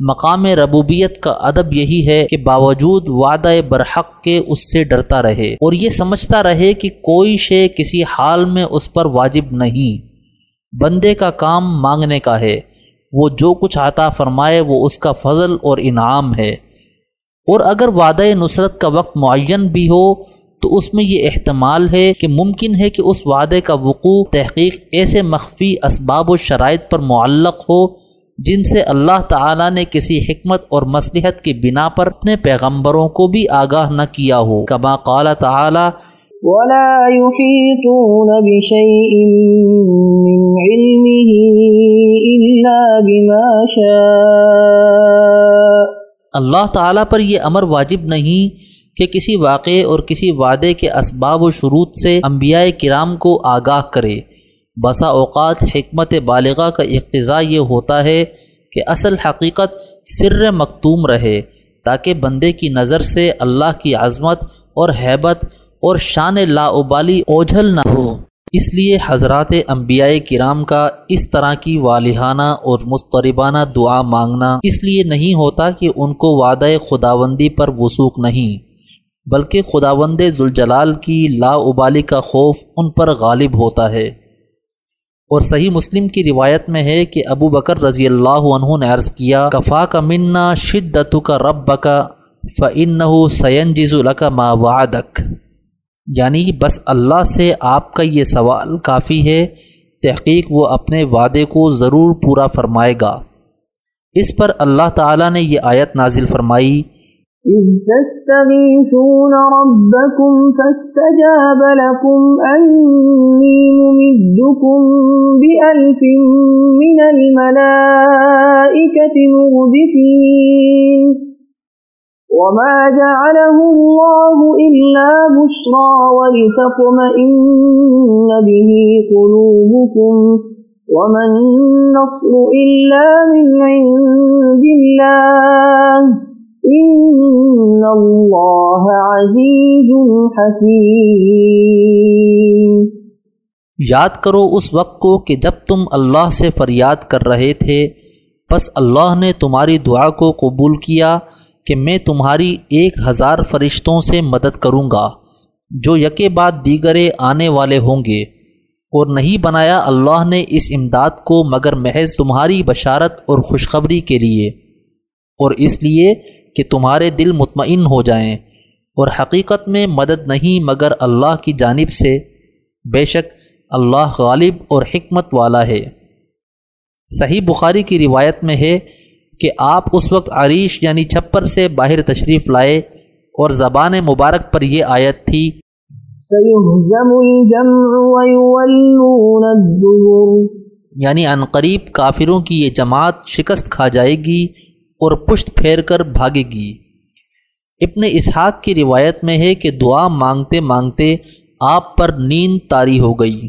مقام ربوبیت کا ادب یہی ہے کہ باوجود وعدہ برحق کے اس سے ڈرتا رہے اور یہ سمجھتا رہے کہ کوئی شے کسی حال میں اس پر واجب نہیں۔ بندے کا کام مانگنے کا ہے، وہ جو کچھ عطا فرمائے وہ اس کا فضل اور انعام ہے۔ اور اگر وعدہ نصرت کا وقت معین بھی ہو، تو اس میں یہ احتمال ہے کہ ممکن ہے کہ اس وعدے کا وقوع، تحقیق ایسے مخفی اسباب و شرائط پر معلق ہو، جن سے اللہ تعالیٰ نے کسی حکمت اور مصلحت کی بنا پر اپنے پیغمبروں کو بھی آگاہ نہ کیا ہو۔ کما قال تعالی،
ولا يحيطون بشيء من علمه إلا بما شاء
اللہ تعالیٰ پر یہ امر واجب نہیں کہ کسی واقعے اور کسی وعدے کے اسباب و شروط سے انبیاء کرام کو آگاہ کرے۔ بسا اوقات حکمت بالغہ کا اقتضاء یہ ہوتا ہے کہ اصل حقیقت سر مکتوم رہے تاکہ بندے کی نظر سے اللہ کی عظمت اور حیبت اور شان لا ابالی اوجھل نہ ہو۔ اس لیے حضرات انبیاء کرام کا اس طرح کی والہانہ اور مستربانہ دعا مانگنا اس لیے نہیں ہوتا کہ ان کو وعدہ خداوندی پر وسوخ نہیں، بلکہ خداوند ذوالجلال کی لا ابالی کا خوف ان پر غالب ہوتا ہے۔ اور صحیح مسلم کی روایت میں ہے کہ ابو بکر رضی اللہ عنہ نے عرض کیا کفا کا منا شدت کا رب کا فن سین جز القا ما وعدک۔ یعنی بس اللہ سے آپ کا یہ سوال کافی ہے، تحقیق وہ اپنے وعدے کو ضرور پورا فرمائے گا۔ اس پر اللہ تعالیٰ نے یہ آیت نازل فرمائی۔
إذ تستغيثون ربكم فاستجاب لكم أني ممدكم بألف من الملائكة مردفين وما جعله الله إلا بشرى ولتطمئن به قلوبكم وما النصر إلا من عند الله ان اللہ عزیز حکیم
یاد کرو اس وقت کو کہ جب تم اللہ سے فریاد کر رہے تھے بس اللہ نے تمہاری دعا کو قبول کیا کہ میں تمہاری ایک ہزار فرشتوں سے مدد کروں گا، جو یکے بعد دیگرے آنے والے ہوں گے۔ اور نہیں بنایا اللہ نے اس امداد کو مگر محض تمہاری بشارت اور خوشخبری کے لیے۔ اور اس لیے کہ تمہارے دل مطمئن ہو جائیں۔ اور حقیقت میں مدد نہیں مگر اللہ کی جانب سے۔ بے شک اللہ غالب اور حکمت والا ہے۔ صحیح بخاری کی روایت میں ہے کہ آپ اس وقت عریش یعنی چھپر سے باہر تشریف لائے اور زبان مبارک پر یہ آیت تھی۔ یعنی عنقریب کافروں کی یہ جماعت شکست کھا جائے گی اور پشت پھیر کر بھاگے گی۔ ابن اسحاق کی روایت میں ہے کہ دعا مانگتے مانگتے آپ پر نیند تاری ہو گئی۔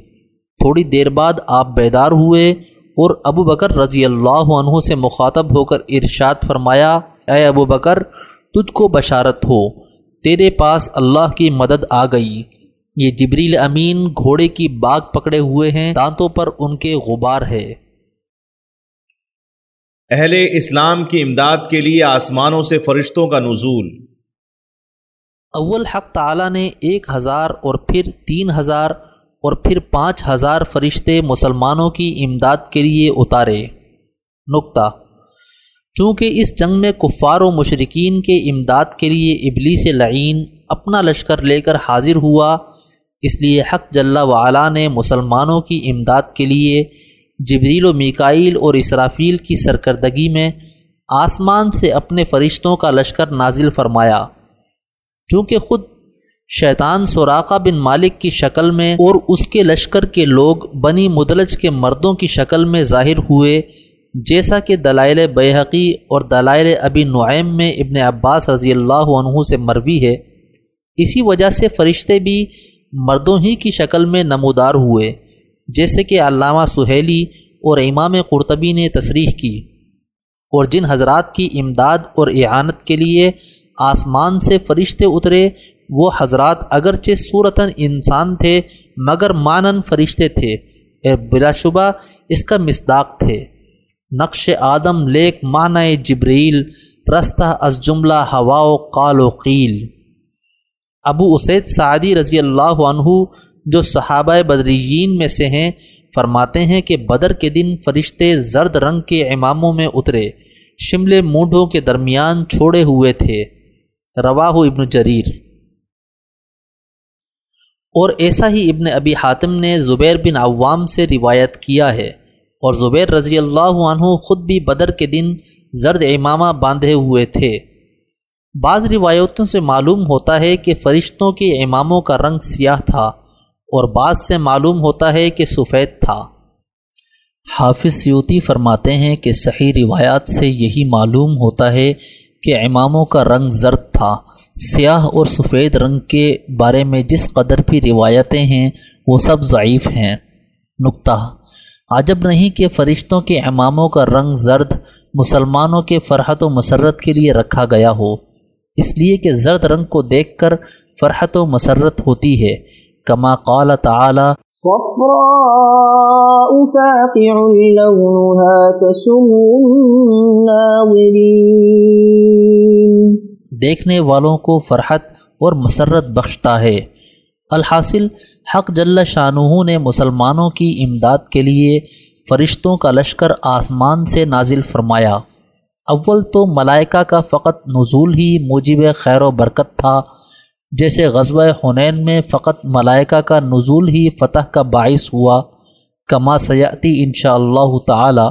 تھوڑی دیر بعد آپ بیدار ہوئے اور ابو بکر رضی اللہ عنہ سے مخاطب ہو کر ارشاد فرمایا اے ابو بکر تجھ کو بشارت ہو تیرے پاس اللہ کی مدد آ گئی۔ یہ جبریل امین گھوڑے کی باغ پکڑے ہوئے ہیں دانتوں پر ان کے غبار ہے۔
اہل اسلام کی امداد کے لیے آسمانوں سے فرشتوں کا نزول۔
اول حق تعالیٰ نے ایک ہزار اور پھر تین ہزار اور پھر پانچ ہزار فرشتے مسلمانوں کی امداد کے لیے اتارے۔ نقطہ۔ چونکہ اس جنگ میں کفار و مشرقین کے امداد کے لیے ابلی سے لعین اپنا لشکر لے کر حاضر ہوا، اس لیے حق جل وعلا نے مسلمانوں کی امداد کے لیے جبریل و میکائل اور اسرافیل کی سرکردگی میں آسمان سے اپنے فرشتوں کا لشکر نازل فرمایا۔ چونکہ خود شیطان سوراقہ بن مالک کی شکل میں اور اس کے لشکر کے لوگ بنی مدلج کے مردوں کی شکل میں ظاہر ہوئے، جیسا کہ دلائل بحقی اور دلائل ابی نعیم میں ابن عباس رضی اللہ عنہ سے مروی ہے۔ اسی وجہ سے فرشتے بھی مردوں ہی کی شکل میں نمودار ہوئے، جیسے کہ علامہ سہیلی اور امام قرطبی نے تصریح کی۔ اور جن حضرات کی امداد اور اعانت کے لیے آسمان سے فرشتے اترے وہ حضرات اگرچہ صورتاً انسان تھے، مگر مانن فرشتے تھے۔ بلا شبہ، اس کا مصداق تھے۔ نقش آدم لیک معنی جبریل، رستہ از جملہ ہوا و قال و قیل۔ ابو اسید سعدی رضی اللہ عنہ، جو صحابہ بدریین میں سے ہیں، فرماتے ہیں کہ بدر کے دن فرشتے زرد رنگ کے اماموں میں اترے، شملے مونڈوں کے درمیان چھوڑے ہوئے تھے۔ رواہ ابن جریر۔ اور ایسا ہی ابن ابی حاتم نے زبیر بن عوام سے روایت کیا ہے اور زبیر رضی اللہ عنہ خود بھی بدر کے دن زرد امامہ باندھے ہوئے تھے۔ بعض روایتوں سے معلوم ہوتا ہے کہ فرشتوں کے اماموں کا رنگ سیاہ تھا اور بعض سے معلوم ہوتا ہے کہ سفید تھا۔ حافظ سیوتی فرماتے ہیں کہ صحیح روایات سے یہی معلوم ہوتا ہے کہ اماموں کا رنگ زرد تھا۔ سیاہ اور سفید رنگ کے بارے میں جس قدر بھی روایتیں ہیں، وہ سب ضعیف ہیں۔ نقطہ۔ عجب نہیں کہ فرشتوں کے اماموں کا رنگ زرد مسلمانوں کے فرحت و مسرت کے لیے رکھا گیا ہو۔ اس لیے کہ زرد رنگ کو دیکھ کر فرحت و مسرت ہوتی ہے۔ کما قال تعالی
صفراء فاقع لونها تسر الناظرين.
دیکھنے والوں کو فرحت اور مسرت بخشتا ہے۔ الحاصل حق جل شاہ نے مسلمانوں کی امداد کے لیے فرشتوں کا لشکر آسمان سے نازل فرمایا۔ اول تو ملائکہ کا فقط نزول ہی موجب خیر و برکت تھا۔ جیسے غزوہ حنین میں فقط ملائکہ کا نزول ہی فتح کا باعث ہوا، کما سیاتی انشاء اللہ تعالی۔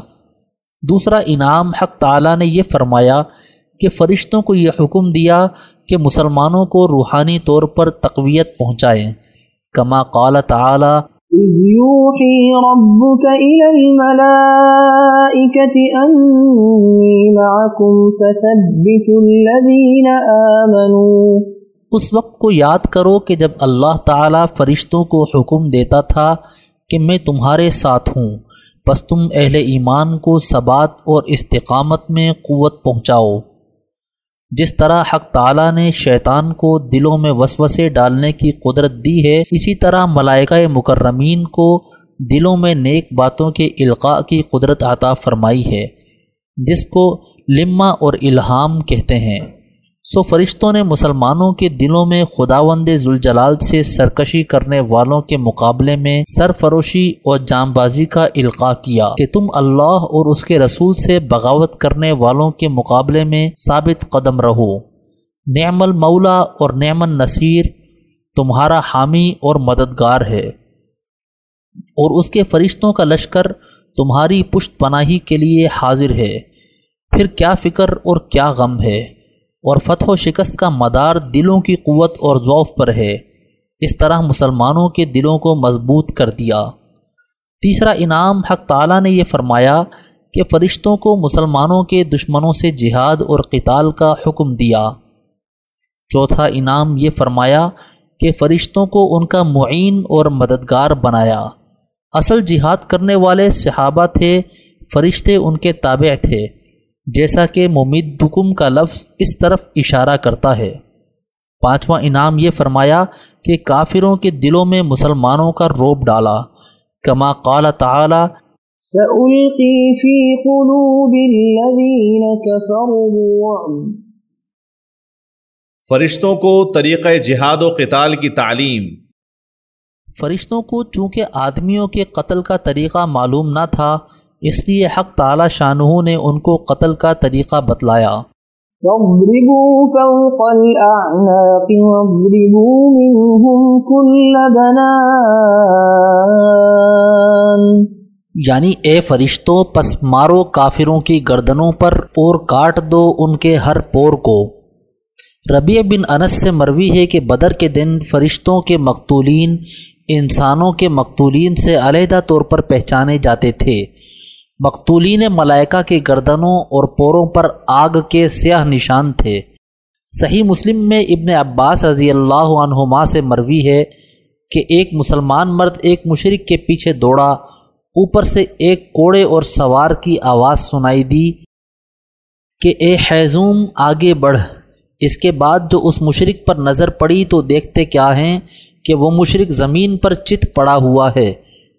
دوسرا انعام حق تعالی نے یہ فرمایا کہ فرشتوں کو یہ حکم دیا کہ مسلمانوں کو روحانی طور پر تقویت پہنچائیں۔ کما قال تعالی
يوحي ربك إلى الملائكة أني معكم، فثبتوا الذين آمنوا.
اس وقت کو یاد کرو کہ جب اللہ تعالیٰ فرشتوں کو حکم دیتا تھا کہ میں تمہارے ساتھ ہوں بس تم اہل ایمان کو ثبات اور استقامت میں قوت پہنچاؤ۔ جس طرح حق تعالیٰ نے شیطان کو دلوں میں وسوسے ڈالنے کی قدرت دی ہے، اسی طرح ملائکہ مکرمین کو دلوں میں نیک باتوں کے القاء کی قدرت عطا فرمائی ہے، جس کو لمہ اور الہام کہتے ہیں۔ سو فرشتوں نے مسلمانوں کے دلوں میں خداوند ذوالجلال سے سرکشی کرنے والوں کے مقابلے میں سرفروشی اور جام بازی کا القاع کیا کہ تم اللہ اور اس کے رسول سے بغاوت کرنے والوں کے مقابلے میں ثابت قدم رہو۔ نعم المولا اور نعم النصیر تمہارا حامی اور مددگار ہے۔ اور اس کے فرشتوں کا لشکر تمہاری پشت پناہی کے لیے حاضر ہے۔ پھر کیا فکر اور کیا غم ہے؟ اور فتح و شکست کا مدار دلوں کی قوت اور ضعف پر ہے۔ اس طرح مسلمانوں کے دلوں کو مضبوط کر دیا۔ تیسرا انعام حق تعالیٰ نے یہ فرمایا کہ فرشتوں کو مسلمانوں کے دشمنوں سے جہاد اور قتال کا حکم دیا۔ چوتھا انعام یہ فرمایا کہ فرشتوں کو ان کا معین اور مددگار بنایا۔ اصل جہاد کرنے والے صحابہ تھے، فرشتے ان کے تابع تھے۔ جیسا کہ ممدکم کا لفظ اس طرف اشارہ کرتا ہے۔ پانچواں انعام یہ فرمایا کہ کافروں کے دلوں میں مسلمانوں کا روب ڈالا۔ کما قال تعالی
سألقي في قلوب الذين كفروا الرعب
فرشتوں کو طریقہ جہاد و قتال کی تعلیم۔
فرشتوں کو چونکہ آدمیوں کے قتل کا طریقہ معلوم نہ تھا اس لیے حق تعالی شاہ نے ان کو قتل کا طریقہ بتلایا۔
واضربوا فوق الأعناق واضربوا منهم كل بنان۔
یعنی اے فرشتوں پس مارو کافروں کی گردنوں پر اور کاٹ دو ان کے ہر پور کو۔ ربیع بن انس سے مروی ہے کہ بدر کے دن فرشتوں کے مقتولین انسانوں کے مقتولین سے علیحدہ طور پر پہچانے جاتے تھے۔ مقتولین ملائکہ کے گردنوں اور پوروں پر آگ کے سیاہ نشان تھے۔ صحیح مسلم میں ابن عباس رضی اللہ عنہما سے مروی ہے کہ ایک مسلمان مرد ایک مشرق کے پیچھے دوڑا، اوپر سے ایک کوڑے اور سوار کی آواز سنائی دی کہ اے حیزوم، آگے بڑھ۔ اس کے بعد جو اس مشرق پر نظر پڑی تو دیکھتے کیا ہیں کہ وہ مشرق زمین پر چت پڑا ہوا ہے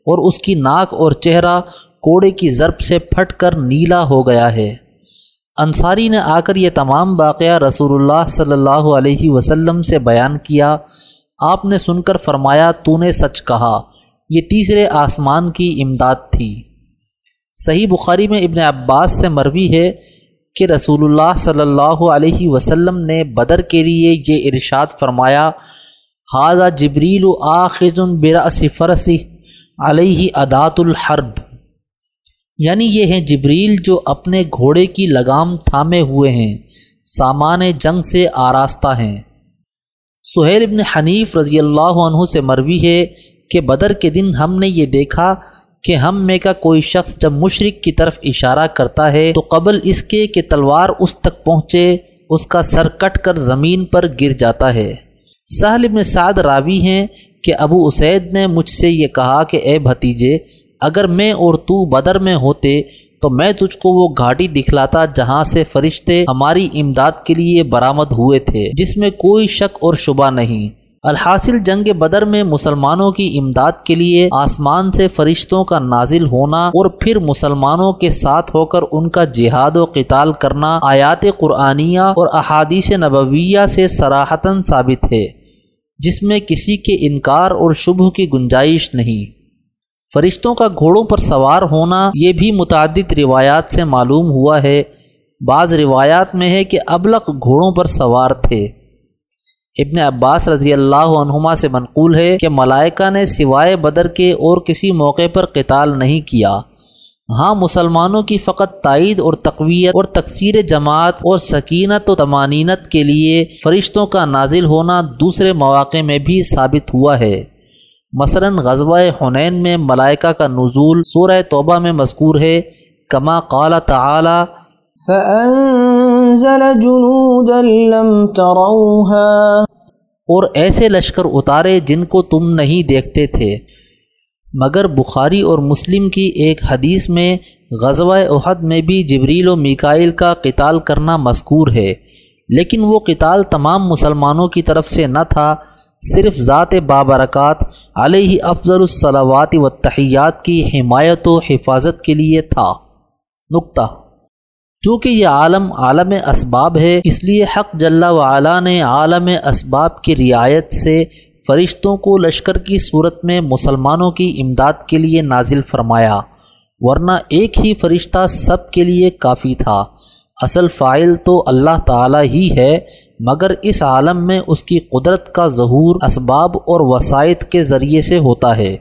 اور اس کی ناک اور چہرہ کوڑے کی ضرب سے پھٹ کر نیلا ہو گیا ہے۔ انصاری نے آ کر یہ تمام واقعہ رسول اللہ صلی اللہ علیہ وسلم سے بیان کیا۔ آپ نے سن کر فرمایا، تو نے سچ کہا۔ یہ تیسرے آسمان کی امداد تھی۔ صحیح بخاری میں ابن عباس سے مروی ہے کہ رسول اللہ صلی اللہ علیہ وسلم نے بدر کے لیے یہ ارشاد فرمایا حاضہ جبریل و آخذ براس فرسی علیہ ادات الحرب. یعنی یہ ہیں جبریل جو اپنے گھوڑے کی لگام تھامے ہوئے ہیں، سامان جنگ سے آراستہ ہیں۔ سہیل ابن حنیف رضی اللہ عنہ سے مروی ہے کہ بدر کے دن ہم نے یہ دیکھا کہ ہم میں کا کوئی شخص جب مشرق کی طرف اشارہ کرتا ہے تو قبل اس کے کہ تلوار اس تک پہنچے، اس کا سر کٹ کر زمین پر گر جاتا ہے۔ سہل ابن سعد راوی ہیں کہ ابو اسید نے مجھ سے یہ کہا کہ اے بھتیجے اگر میں اور تو بدر میں ہوتے تو میں تجھ کو وہ گھاٹی دکھلاتا جہاں سے فرشتے ہماری امداد کے لیے برآمد ہوئے تھے، جس میں کوئی شک اور شبہ نہیں۔ الحاصل جنگ بدر میں مسلمانوں کی امداد کے لیے آسمان سے فرشتوں کا نازل ہونا اور پھر مسلمانوں کے ساتھ ہو کر ان کا جہاد و قتال کرنا آیات قرآنیہ اور احادیث نبویہ سے سراہتاً ثابت ہے، جس میں کسی کے انکار اور شبہ کی گنجائش نہیں۔ فرشتوں کا گھوڑوں پر سوار ہونا یہ بھی متعدد روایات سے معلوم ہوا ہے۔ بعض روایات میں ہے کہ ابلق گھوڑوں پر سوار تھے۔ ابن عباس رضی اللہ عنہما سے منقول ہے کہ ملائکہ نے سوائے بدر کے اور کسی موقع پر قتال نہیں کیا۔ ہاں مسلمانوں کی فقط تائید اور تقویت اور تقسیر جماعت اور سکینت و تمانینت کے لیے فرشتوں کا نازل ہونا دوسرے مواقع میں بھی ثابت ہوا ہے۔ مثلا غزوہ حنین میں ملائکہ کا نزول سورہ توبہ میں مذکور ہے کما قال تعالی
فأنزل جنودا لم تروها۔
اور ایسے لشکر اتارے جن کو تم نہیں دیکھتے تھے۔ مگر بخاری اور مسلم کی ایک حدیث میں غزوہ احد میں بھی جبریل و میکائل کا قتال کرنا مذکور ہے لیکن وہ قتال تمام مسلمانوں کی طرف سے نہ تھا۔ صرف ذات بابرکات علیہ افضل الصلاوات و تحیات کی حمایت و حفاظت کے لیے تھا۔ نقطہ۔ چونکہ یہ عالم عالم اسباب ہے، اس لیے حق جل وعلا نے عالم اسباب کی رعایت سے فرشتوں کو لشکر کی صورت میں مسلمانوں کی امداد کے لیے نازل فرمایا، ورنہ ایک ہی فرشتہ سب کے لیے کافی تھا۔ اصل فائل تو اللہ تعالی ہی ہے مگر اس عالم میں اس کی قدرت کا ظہور اسباب اور وسائط کے ذریعے سے ہوتا ہے۔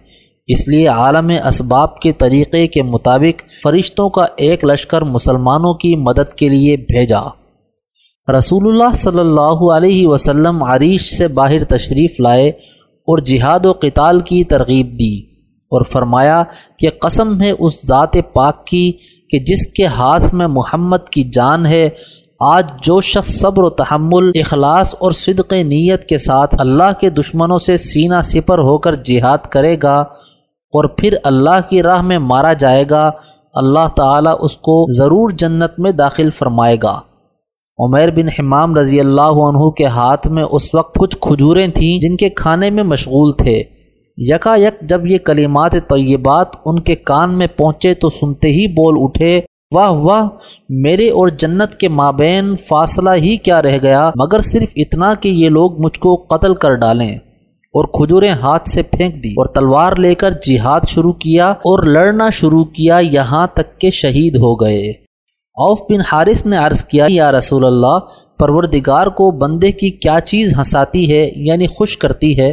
اس لیے عالم اسباب کے طریقے کے مطابق فرشتوں کا ایک لشکر مسلمانوں کی مدد کے لیے بھیجا۔ رسول اللہ صلی اللہ علیہ وسلم عریش سے باہر تشریف لائے اور جہاد و قتال کی ترغیب دی اور فرمایا کہ قسم ہے اس ذات پاک کی کہ جس کے ہاتھ میں محمد کی جان ہے آج جو شخص صبر و تحمل، اخلاص اور صدق نیت کے ساتھ اللہ کے دشمنوں سے سینہ سپر ہو کر جہاد کرے گا اور پھر اللہ کی راہ میں مارا جائے گا، اللہ تعالیٰ اس کو ضرور جنت میں داخل فرمائے گا۔ عمیر بن حمام رضی اللہ عنہ کے ہاتھ میں اس وقت کچھ کھجوریں تھیں جن کے کھانے میں مشغول تھے۔ یکا یک جب یہ کلمات طیبات ان کے کان میں پہنچے تو سنتے ہی بول اٹھے واہ واہ، میرے اور جنت کے مابین فاصلہ ہی کیا رہ گیا، مگر صرف اتنا کہ یہ لوگ مجھ کو قتل کر ڈالیں اور کھجوریں ہاتھ سے پھینک دی اور تلوار لے کر جہاد شروع کیا اور لڑنا شروع کیا یہاں تک کہ شہید ہو گئے۔ اوف بن حارث نے عرض کیا، یا رسول اللہ، پروردگار کو بندے کی کیا چیز ہنساتی ہے یعنی خوش کرتی ہے؟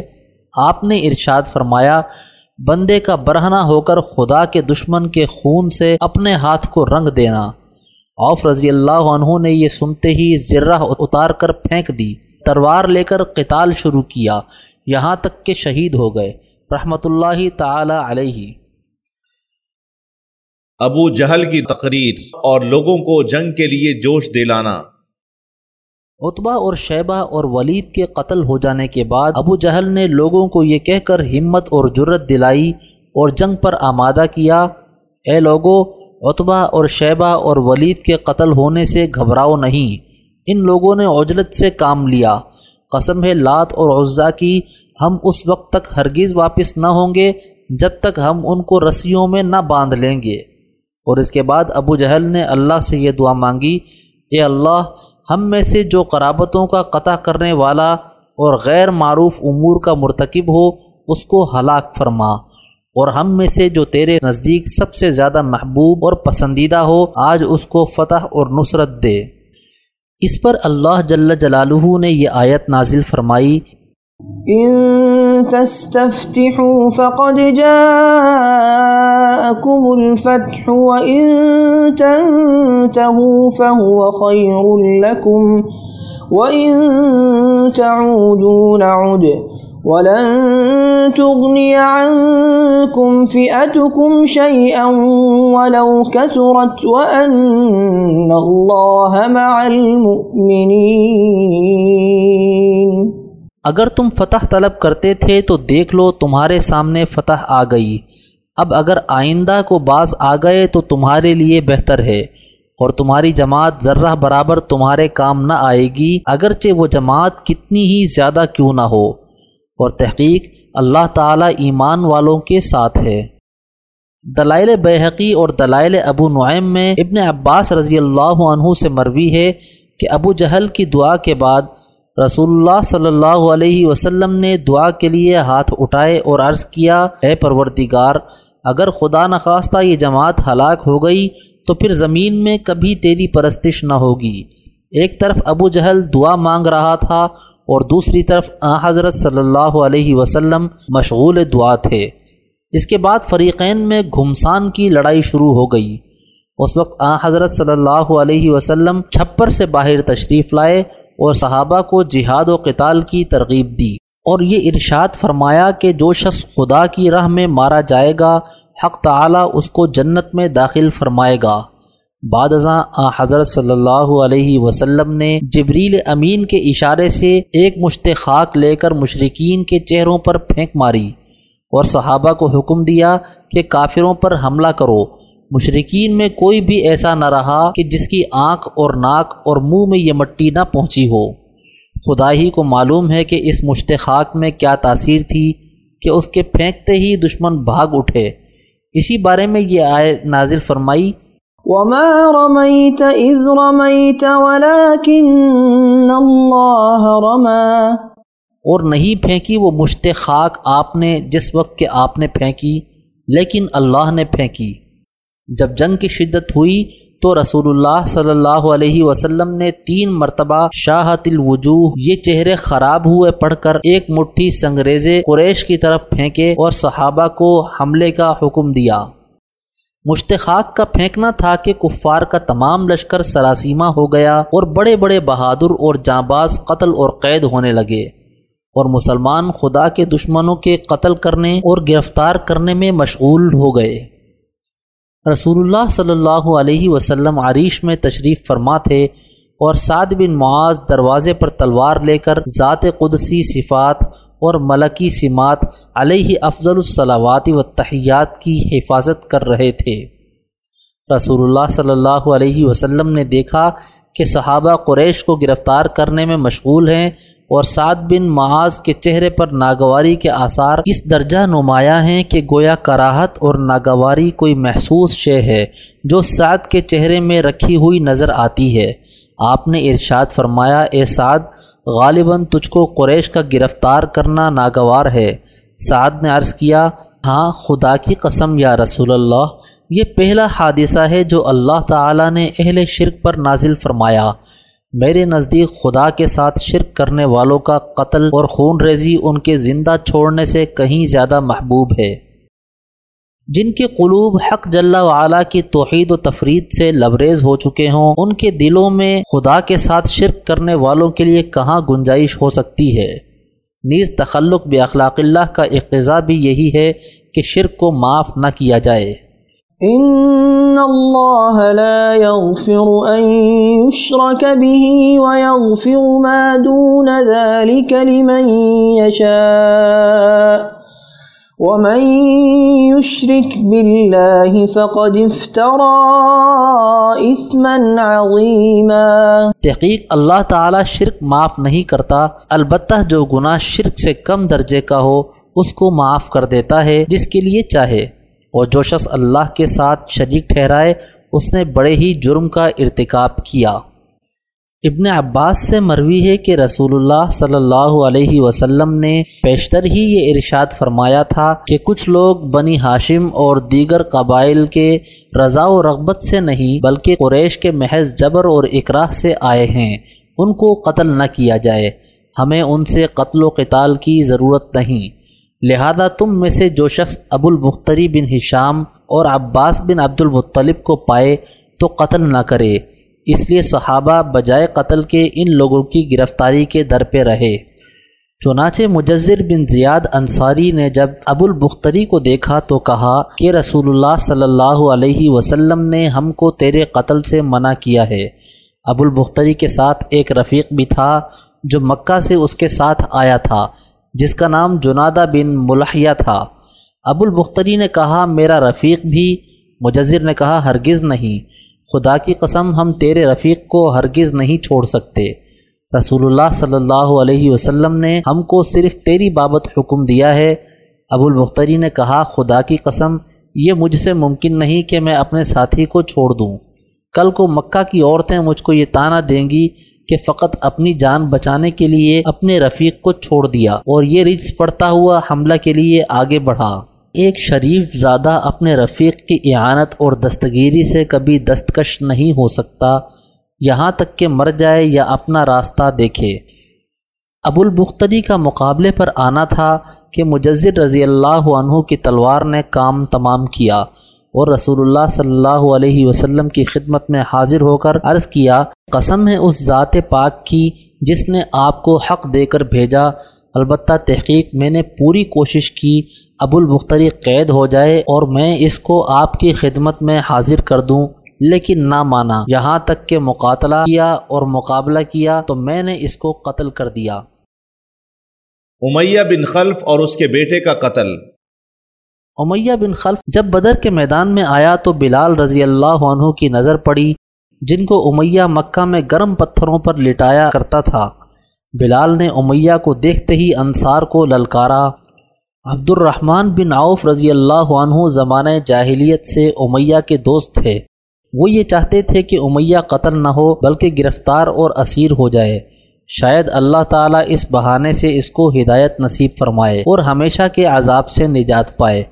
آپ نے ارشاد فرمایا بندے کا برہنا ہو کر خدا کے دشمن کے خون سے اپنے ہاتھ کو رنگ دینا۔ اوف رضی اللہ عنہ نے یہ سنتے ہی ذرہ اتار کر پھینک دی۔ تلوار لے کر قتال شروع کیا۔ یہاں تک کہ شہید ہو گئے۔ رحمۃ اللہ تعالی علیہ۔
ابو جہل کی تقریر اور لوگوں کو جنگ کے لیے جوش دلانا۔
اتبا اور شیبہ اور ولید کے قتل ہو جانے کے بعد ابو جہل نے لوگوں کو یہ کہہ کر ہمت اور جرت دلائی اور جنگ پر آمادہ کیا۔ اے لوگو اتبا اور شیبہ اور ولید کے قتل ہونے سے گھبراؤ نہیں۔ ان لوگوں نے عجلت سے کام لیا۔ قسم ہے لات اور عزا کی، ہم اس وقت تک ہرگز واپس نہ ہوں گے جب تک ہم ان کو رسیوں میں نہ باندھ لیں گے۔ اور اس کے بعد ابو جہل نے اللہ سے یہ دعا مانگی، اے اللہ ہم میں سے جو قرابتوں کا قطع کرنے والا اور غیر معروف امور کا مرتکب ہو، اس کو ہلاک فرما۔ اور ہم میں سے جو تیرے نزدیک سب سے زیادہ محبوب اور پسندیدہ ہو، آج اس کو فتح اور نصرت دے۔ اس پر اللہ جل جلالہ نے یہ آیت نازل فرمائی
ان تستفتحوا فقد جاءكم الفتح وان تنتهوا فهو خير لكم وان تعودوا نعد ولن تغني عنكم فئتكم شيئا ولو كثرت وان الله مع المؤمنين
اگر تم فتح طلب کرتے تھے تو دیکھ لو تمہارے سامنے فتح آ گئی۔ اب اگر آئندہ کو باز آ گئے تو تمہارے لیے بہتر ہے، اور تمہاری جماعت ذرہ برابر تمہارے کام نہ آئے گی، اگرچہ وہ جماعت کتنی ہی زیادہ کیوں نہ ہو۔ اور تحقیق اللہ تعالی ایمان والوں کے ساتھ ہے۔ دلائل بحقی اور دلائل ابو نعیم میں ابن عباس رضی اللہ عنہ سے مروی ہے کہ ابو جہل کی دعا کے بعد رسول اللہ صلی اللہ علیہ وسلم نے دعا کے لیے ہاتھ اٹھائے اور عرض کیا، اے پروردگار، اگر خدا نخواستہ یہ جماعت ہلاک ہو گئی، تو پھر زمین میں کبھی تیری پرستش نہ ہوگی۔ ایک طرف ابو جہل دعا مانگ رہا تھا اور دوسری طرف آ حضرت صلی اللہ علیہ وسلم مشغول دعا تھے۔ اس کے بعد فریقین میں گھمسان کی لڑائی شروع ہو گئی۔ اس وقت آ حضرت صلی اللہ علیہ وسلم چھپر سے باہر تشریف لائے اور صحابہ کو جہاد و قتال کی ترغیب دی۔ اور یہ ارشاد فرمایا کہ جو شخص خدا کی راہ میں مارا جائے گا، حق تعالی اس کو جنت میں داخل فرمائے گا۔ بعد ازاں حضرت صلی اللہ علیہ وسلم نے جبریل امین کے اشارے سے ایک مشت خاک لے کر مشرقین کے چہروں پر پھینک ماری اور صحابہ کو حکم دیا کہ کافروں پر حملہ کرو۔ مشرقین میں کوئی بھی ایسا نہ رہا کہ جس کی آنکھ اور ناک اور منہ میں یہ مٹی نہ پہنچی ہو۔ خدا ہی کو معلوم ہے کہ اس مشتخاک میں کیا تاثیر تھی کہ اس کے پھینکتے ہی دشمن بھاگ اٹھے۔ اسی بارے میں یہ آئے نازل فرمائی
وما رميت إذ رميت ولكن الله رمى۔
اور نہیں پھینکی وہ مشت خاک آپ نے جس وقت کہ آپ نے پھینکی لیکن اللہ نے پھینکی۔ جب جنگ کی شدت ہوئی تو رسول اللہ صلی اللہ علیہ وسلم نے تین مرتبہ شاہت الوجوہ، یہ چہرے خراب ہوئے پڑھ کر ایک مٹھی سنگریزے قریش کی طرف پھینکے اور صحابہ کو حملے کا حکم دیا۔ مشتخاق کا پھینکنا تھا کہ کفار کا تمام لشکر سراسیمہ ہو گیا اور بڑے بڑے بہادر اور جانباز قتل اور قید ہونے لگے۔ اور مسلمان خدا کے دشمنوں کے قتل کرنے اور گرفتار کرنے میں مشغول ہو گئے۔ رسول اللہ صلی اللہ علیہ وسلم عریش میں تشریف فرما تھے اور سعد بن معاذ دروازے پر تلوار لے کر ذات قدسی صفات اور ملکی سمات علیہ افضل الصلاوات و تحیات کی حفاظت کر رہے تھے۔ رسول اللہ صلی اللہ علیہ وسلم نے دیکھا کہ صحابہ قریش کو گرفتار کرنے میں مشغول ہیں اور سعد بن معاذ کے چہرے پر ناگواری کے آثار اس درجہ نمایاں ہیں کہ گویا کراہت اور ناگواری کوئی محسوس شے ہے جو سعد کے چہرے میں رکھی ہوئی نظر آتی ہے۔ آپ نے ارشاد فرمایا، اے سعد، غالباً تجھ کو قریش کا گرفتار کرنا ناگوار ہے۔ سعد نے عرض کیا ہاں خدا کی قسم یا رسول اللہ، یہ پہلا حادثہ ہے جو اللہ تعالیٰ نے اہل شرک پر نازل فرمایا۔ میرے نزدیک خدا کے ساتھ شرک کرنے والوں کا قتل اور خون ریزی ان کے زندہ چھوڑنے سے کہیں زیادہ محبوب ہے۔ جن کے قلوب حق جل وعلا کی توحید و تفرید سے لبریز ہو چکے ہوں، ان کے دلوں میں خدا کے ساتھ شرک کرنے والوں کے لیے کہاں گنجائش ہو سکتی ہے؟ نیز تخلق بے اخلاق اللہ کا اقتضا بھی یہی ہے کہ شرک کو معاف نہ کیا جائے۔
ان اللہ لا يغفر ان يشرك به ويغفر ما دون ذلك لمن يشاء ومن يشرك بالله فقد افترى اثما عظيما۔
تحقیق اللہ تعالی شرک معاف نہیں کرتا، البتہ جو گناہ شرک سے کم درجے کا ہو، اس کو معاف کر دیتا ہے جس کے لیے چاہے۔ اور جو شخص اللہ کے ساتھ شریک ٹھہرائے، اس نے بڑے ہی جرم کا ارتکاب کیا۔ ابن عباس سے مروی ہے کہ رسول اللہ صلی اللہ علیہ وسلم نے پیشتر ہی یہ ارشاد فرمایا تھا کہ کچھ لوگ بنی ہاشم اور دیگر قبائل کے رضا و رغبت سے نہیں، بلکہ قریش کے محض جبر اور اقراح سے آئے ہیں۔ ان کو قتل نہ کیا جائے۔ ہمیں ان سے قتل و قتال کی ضرورت نہیں۔ لہذا تم میں سے جو شخص ابو البختری بن ہشام اور عباس بن عبد المطلب کو پائے تو قتل نہ کرے۔ اس لیے صحابہ بجائے قتل کے ان لوگوں کی گرفتاری کے در پہ رہے۔ چنانچہ مجزر بن زیاد انصاری نے جب ابو البختری کو دیکھا تو کہا کہ رسول اللہ صلی اللہ علیہ وسلم نے ہم کو تیرے قتل سے منع کیا ہے۔ ابو البختری کے ساتھ ایک رفیق بھی تھا جو مکہ سے اس کے ساتھ آیا تھا۔ جس کا نام جنادہ بن ملحیہ تھا۔ ابو البختری نے کہا، میرا رفیق بھی مجزر نے کہا، ہرگز نہیں۔ خدا کی قسم، ہم تیرے رفیق کو ہرگز نہیں چھوڑ سکتے۔ رسول اللہ صلی اللہ علیہ وسلم نے ہم کو صرف تیری بابت حکم دیا ہے۔ ابو المختری نے کہا، خدا کی قسم، یہ مجھ سے ممکن نہیں کہ میں اپنے ساتھی کو چھوڑ دوں۔ کل کو مکہ کی عورتیں مجھ کو یہ تانا دیں گی کہ فقط اپنی جان بچانے کے لیے اپنے رفیق کو چھوڑ دیا اور یہ رجس پڑتا ہوا حملہ کے لیے آگے بڑھا۔ ایک شریف زادہ اپنے رفیق کی اعانت اور دستگیری سے کبھی دستکش نہیں ہو سکتا۔ یہاں تک کہ مر جائے یا اپنا راستہ دیکھے۔ ابو البختری کا مقابلے پر آنا تھا کہ مجزر رضی اللہ عنہ کی تلوار نے کام تمام کیا۔ اور رسول اللہ صلی اللہ علیہ وسلم کی خدمت میں حاضر ہو کر عرض کیا، قسم ہے اس ذات پاک کی جس نے آپ کو حق دے کر بھیجا۔ البتہ تحقیق میں نے پوری کوشش کی، ابو البختری قید ہو جائے اور میں اس کو آپ کی خدمت میں حاضر کر دوں، لیکن نہ مانا۔ یہاں تک کہ مقاتلہ کیا اور مقابلہ کیا تو میں نے اس کو قتل کر دیا۔
امیہ بن خلف اور اس کے بیٹے کا قتل۔
امیہ بن خلف جب بدر کے میدان میں آیا تو بلال رضی اللہ عنہ کی نظر پڑی، جن کو امیہ مکہ میں گرم پتھروں پر لٹایا کرتا تھا۔ بلال نے امیہ کو دیکھتے ہی انصار کو للکارا۔ عبد الرحمن بن عوف رضی اللہ عنہ زمانہ جاہلیت سے امیہ کے دوست تھے۔ وہ یہ چاہتے تھے کہ امیہ قتل نہ ہو، بلکہ گرفتار اور اسیر ہو جائے۔ شاید اللہ تعالیٰ اس بہانے سے اس کو ہدایت نصیب فرمائے اور ہمیشہ کے عذاب سے نجات پائے۔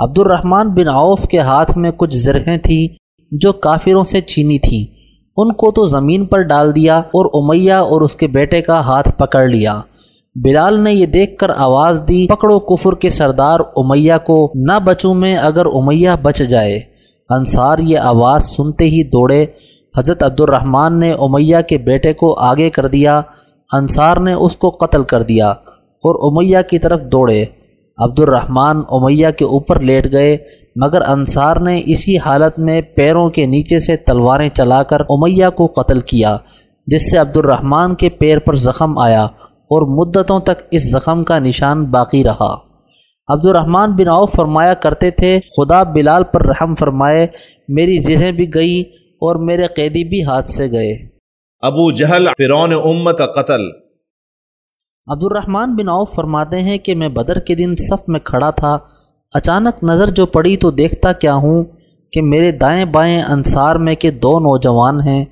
عبد الرحمن بن عوف کے ہاتھ میں کچھ زرہیں تھیں جو کافروں سے چھینی تھیں۔ ان کو تو زمین پر ڈال دیا اور امیہ اور اس کے بیٹے کا ہاتھ پکڑ لیا۔ بلال نے یہ دیکھ کر آواز دی، پکڑو کفر کے سردار امیہ کو، نہ بچوں میں اگر امیہ بچ جائے۔ انصار یہ آواز سنتے ہی دوڑے۔ حضرت عبد الرحمن نے امیہ کے بیٹے کو آگے کر دیا۔ انصار نے اس کو قتل کر دیا اور امیہ کی طرف دوڑے۔ عبد الرحمن امیہ کے اوپر لیٹ گئے، مگر انصار نے اسی حالت میں پیروں کے نیچے سے تلواریں چلا کر امیہ کو قتل کیا، جس سے عبد الرحمن کے پیر پر زخم آیا اور مدتوں تک اس زخم کا نشان باقی رہا۔ عبد الرحمن بن عوف فرمایا کرتے تھے، خدا بلال پر رحم فرمائے، میری زرہیں بھی گئی اور میرے قیدی بھی ہاتھ سے گئے۔
ابو جہل فرعون امت کا قتل۔
عبد الرحمن بن عوف فرماتے ہیں کہ میں بدر کے دن صف میں کھڑا تھا۔ اچانک نظر جو پڑی تو دیکھتا کیا ہوں کہ میرے دائیں بائیں انصار میں کے دو نوجوان ہیں۔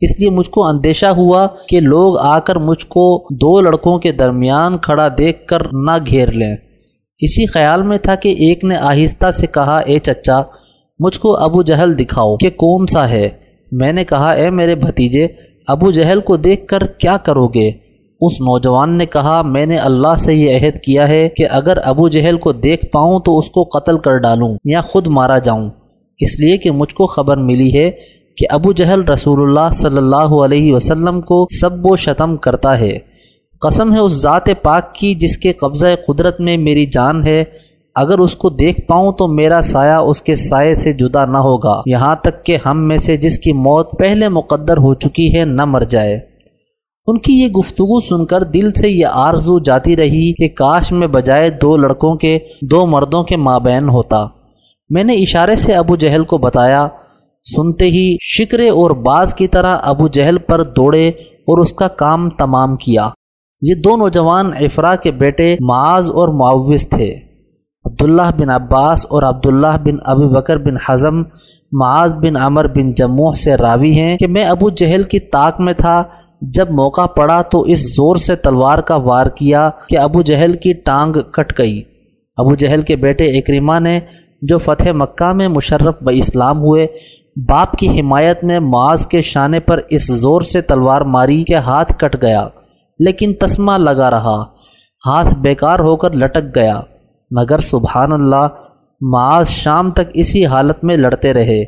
اس لیے مجھ کو اندیشہ ہوا کہ لوگ آ کر مجھ کو دو لڑکوں کے درمیان کھڑا دیکھ کر نہ گھیر لیں۔ اسی خیال میں تھا کہ ایک نے آہستہ سے کہا، اے چچا، مجھ کو ابو جہل دکھاؤ کہ کون سا ہے؟ میں نے کہا، اے میرے بھتیجے، ابو جہل کو دیکھ کر کیا کرو گے؟ اس نوجوان نے کہا، میں نے اللہ سے یہ عہد کیا ہے کہ اگر ابو جہل کو دیکھ پاؤں تو اس کو قتل کر ڈالوں یا خود مارا جاؤں۔ اس لیے کہ مجھ کو خبر ملی ہے کہ ابو جہل رسول اللہ صلی اللہ علیہ وسلم کو سب و شتم کرتا ہے۔ قسم ہے اس ذات پاک کی جس کے قبضہ قدرت میں میری جان ہے۔ اگر اس کو دیکھ پاؤں تو میرا سایہ اس کے سائے سے جدا نہ ہوگا۔ یہاں تک کہ ہم میں سے جس کی موت پہلے مقدر ہو چکی ہے نہ مر جائے۔ ان کی یہ گفتگو سن کر دل سے یہ آرزو جاتی رہی کہ کاش میں بجائے دو لڑکوں کے، دو مردوں کے مابین ہوتا۔ میں نے اشارے سے ابو جہل کو بتایا، سنتے ہی شکرے اور باز کی طرح ابو جہل پر دوڑے اور اس کا کام تمام کیا۔ یہ دو نوجوان افرا کے بیٹے معاذ اور معوض تھے۔ عبداللہ بن عباس اور عبداللہ بن ابی بکر بن حزم معاذ بن عمر بن جموح سے راوی ہیں کہ میں ابو جہل کی طاق میں تھا۔ جب موقع پڑا تو اس زور سے تلوار کا وار کیا کہ ابو جہل کی ٹانگ کٹ گئی۔ ابو جہل کے بیٹے اکریمہ نے جو فتح مکہ میں مشرف ب اسلام ہوئے، باپ کی حمایت میں معاذ کے شانے پر اس زور سے تلوار ماری کہ ہاتھ کٹ گیا، لیکن تسمہ لگا رہا۔ ہاتھ بیکار ہو کر لٹک گیا۔ مگر سبحان اللہ معاذ شام تک اسی حالت میں لڑتے رہے۔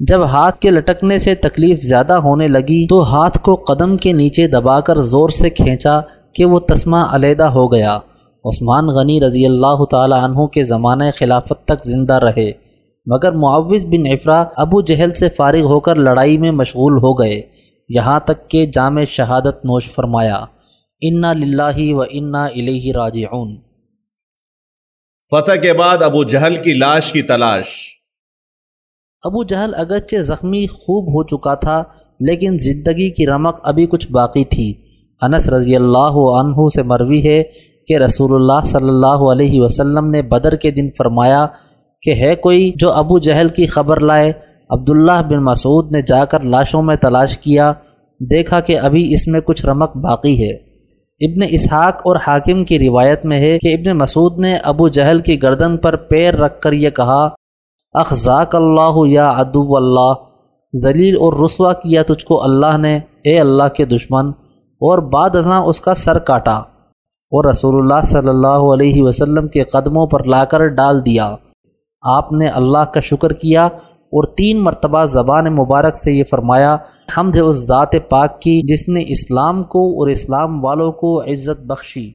جب ہاتھ کے لٹکنے سے تکلیف زیادہ ہونے لگی تو ہاتھ کو قدم کے نیچے دبا کر زور سے کھینچا کہ وہ تسمہ علیحدہ ہو گیا۔ عثمان غنی رضی اللہ تعالی عنہ کے زمانہ خلافت تک زندہ رہے، مگر معوض بن عفرا ابو جہل سے فارغ ہو کر لڑائی میں مشغول ہو گئے۔ یہاں تک کہ جامع شہادت نوش فرمایا، انا للہ و انا الیہ راجعون
فتح کے بعد ابو جہل کی لاش کی تلاش۔
ابو جہل اگرچہ زخمی خوب ہو چکا تھا، لیکن زندگی کی رمق ابھی کچھ باقی تھی۔ انس رضی اللہ عنہ سے مروی ہے کہ رسول اللہ صلی اللہ علیہ وسلم نے بدر کے دن فرمایا کہ ہے کوئی جو ابو جہل کی خبر لائے۔ عبداللہ بن مسعود نے جا کر لاشوں میں تلاش کیا، دیکھا کہ ابھی اس میں کچھ رمق باقی ہے۔ ابن اسحاق اور حاکم کی روایت میں ہے کہ ابن مسعود نے ابو جہل کی گردن پر پیر رکھ کر یہ کہا اخذاک اللہ یا ادو اللہ، ذلیل اور رسوا کیا تجھ کو اللہ نے، اے اللہ کے دشمن، اور بعد ازاں اس کا سر کاٹا، اور رسول اللہ صلی اللہ علیہ وسلم کے قدموں پر لا کر ڈال دیا۔ آپ نے اللہ کا شکر کیا اور تین مرتبہ زبان مبارک سے یہ فرمایا حمد اس ذات پاک کی جس نے اسلام کو اور اسلام والوں کو عزت بخشی۔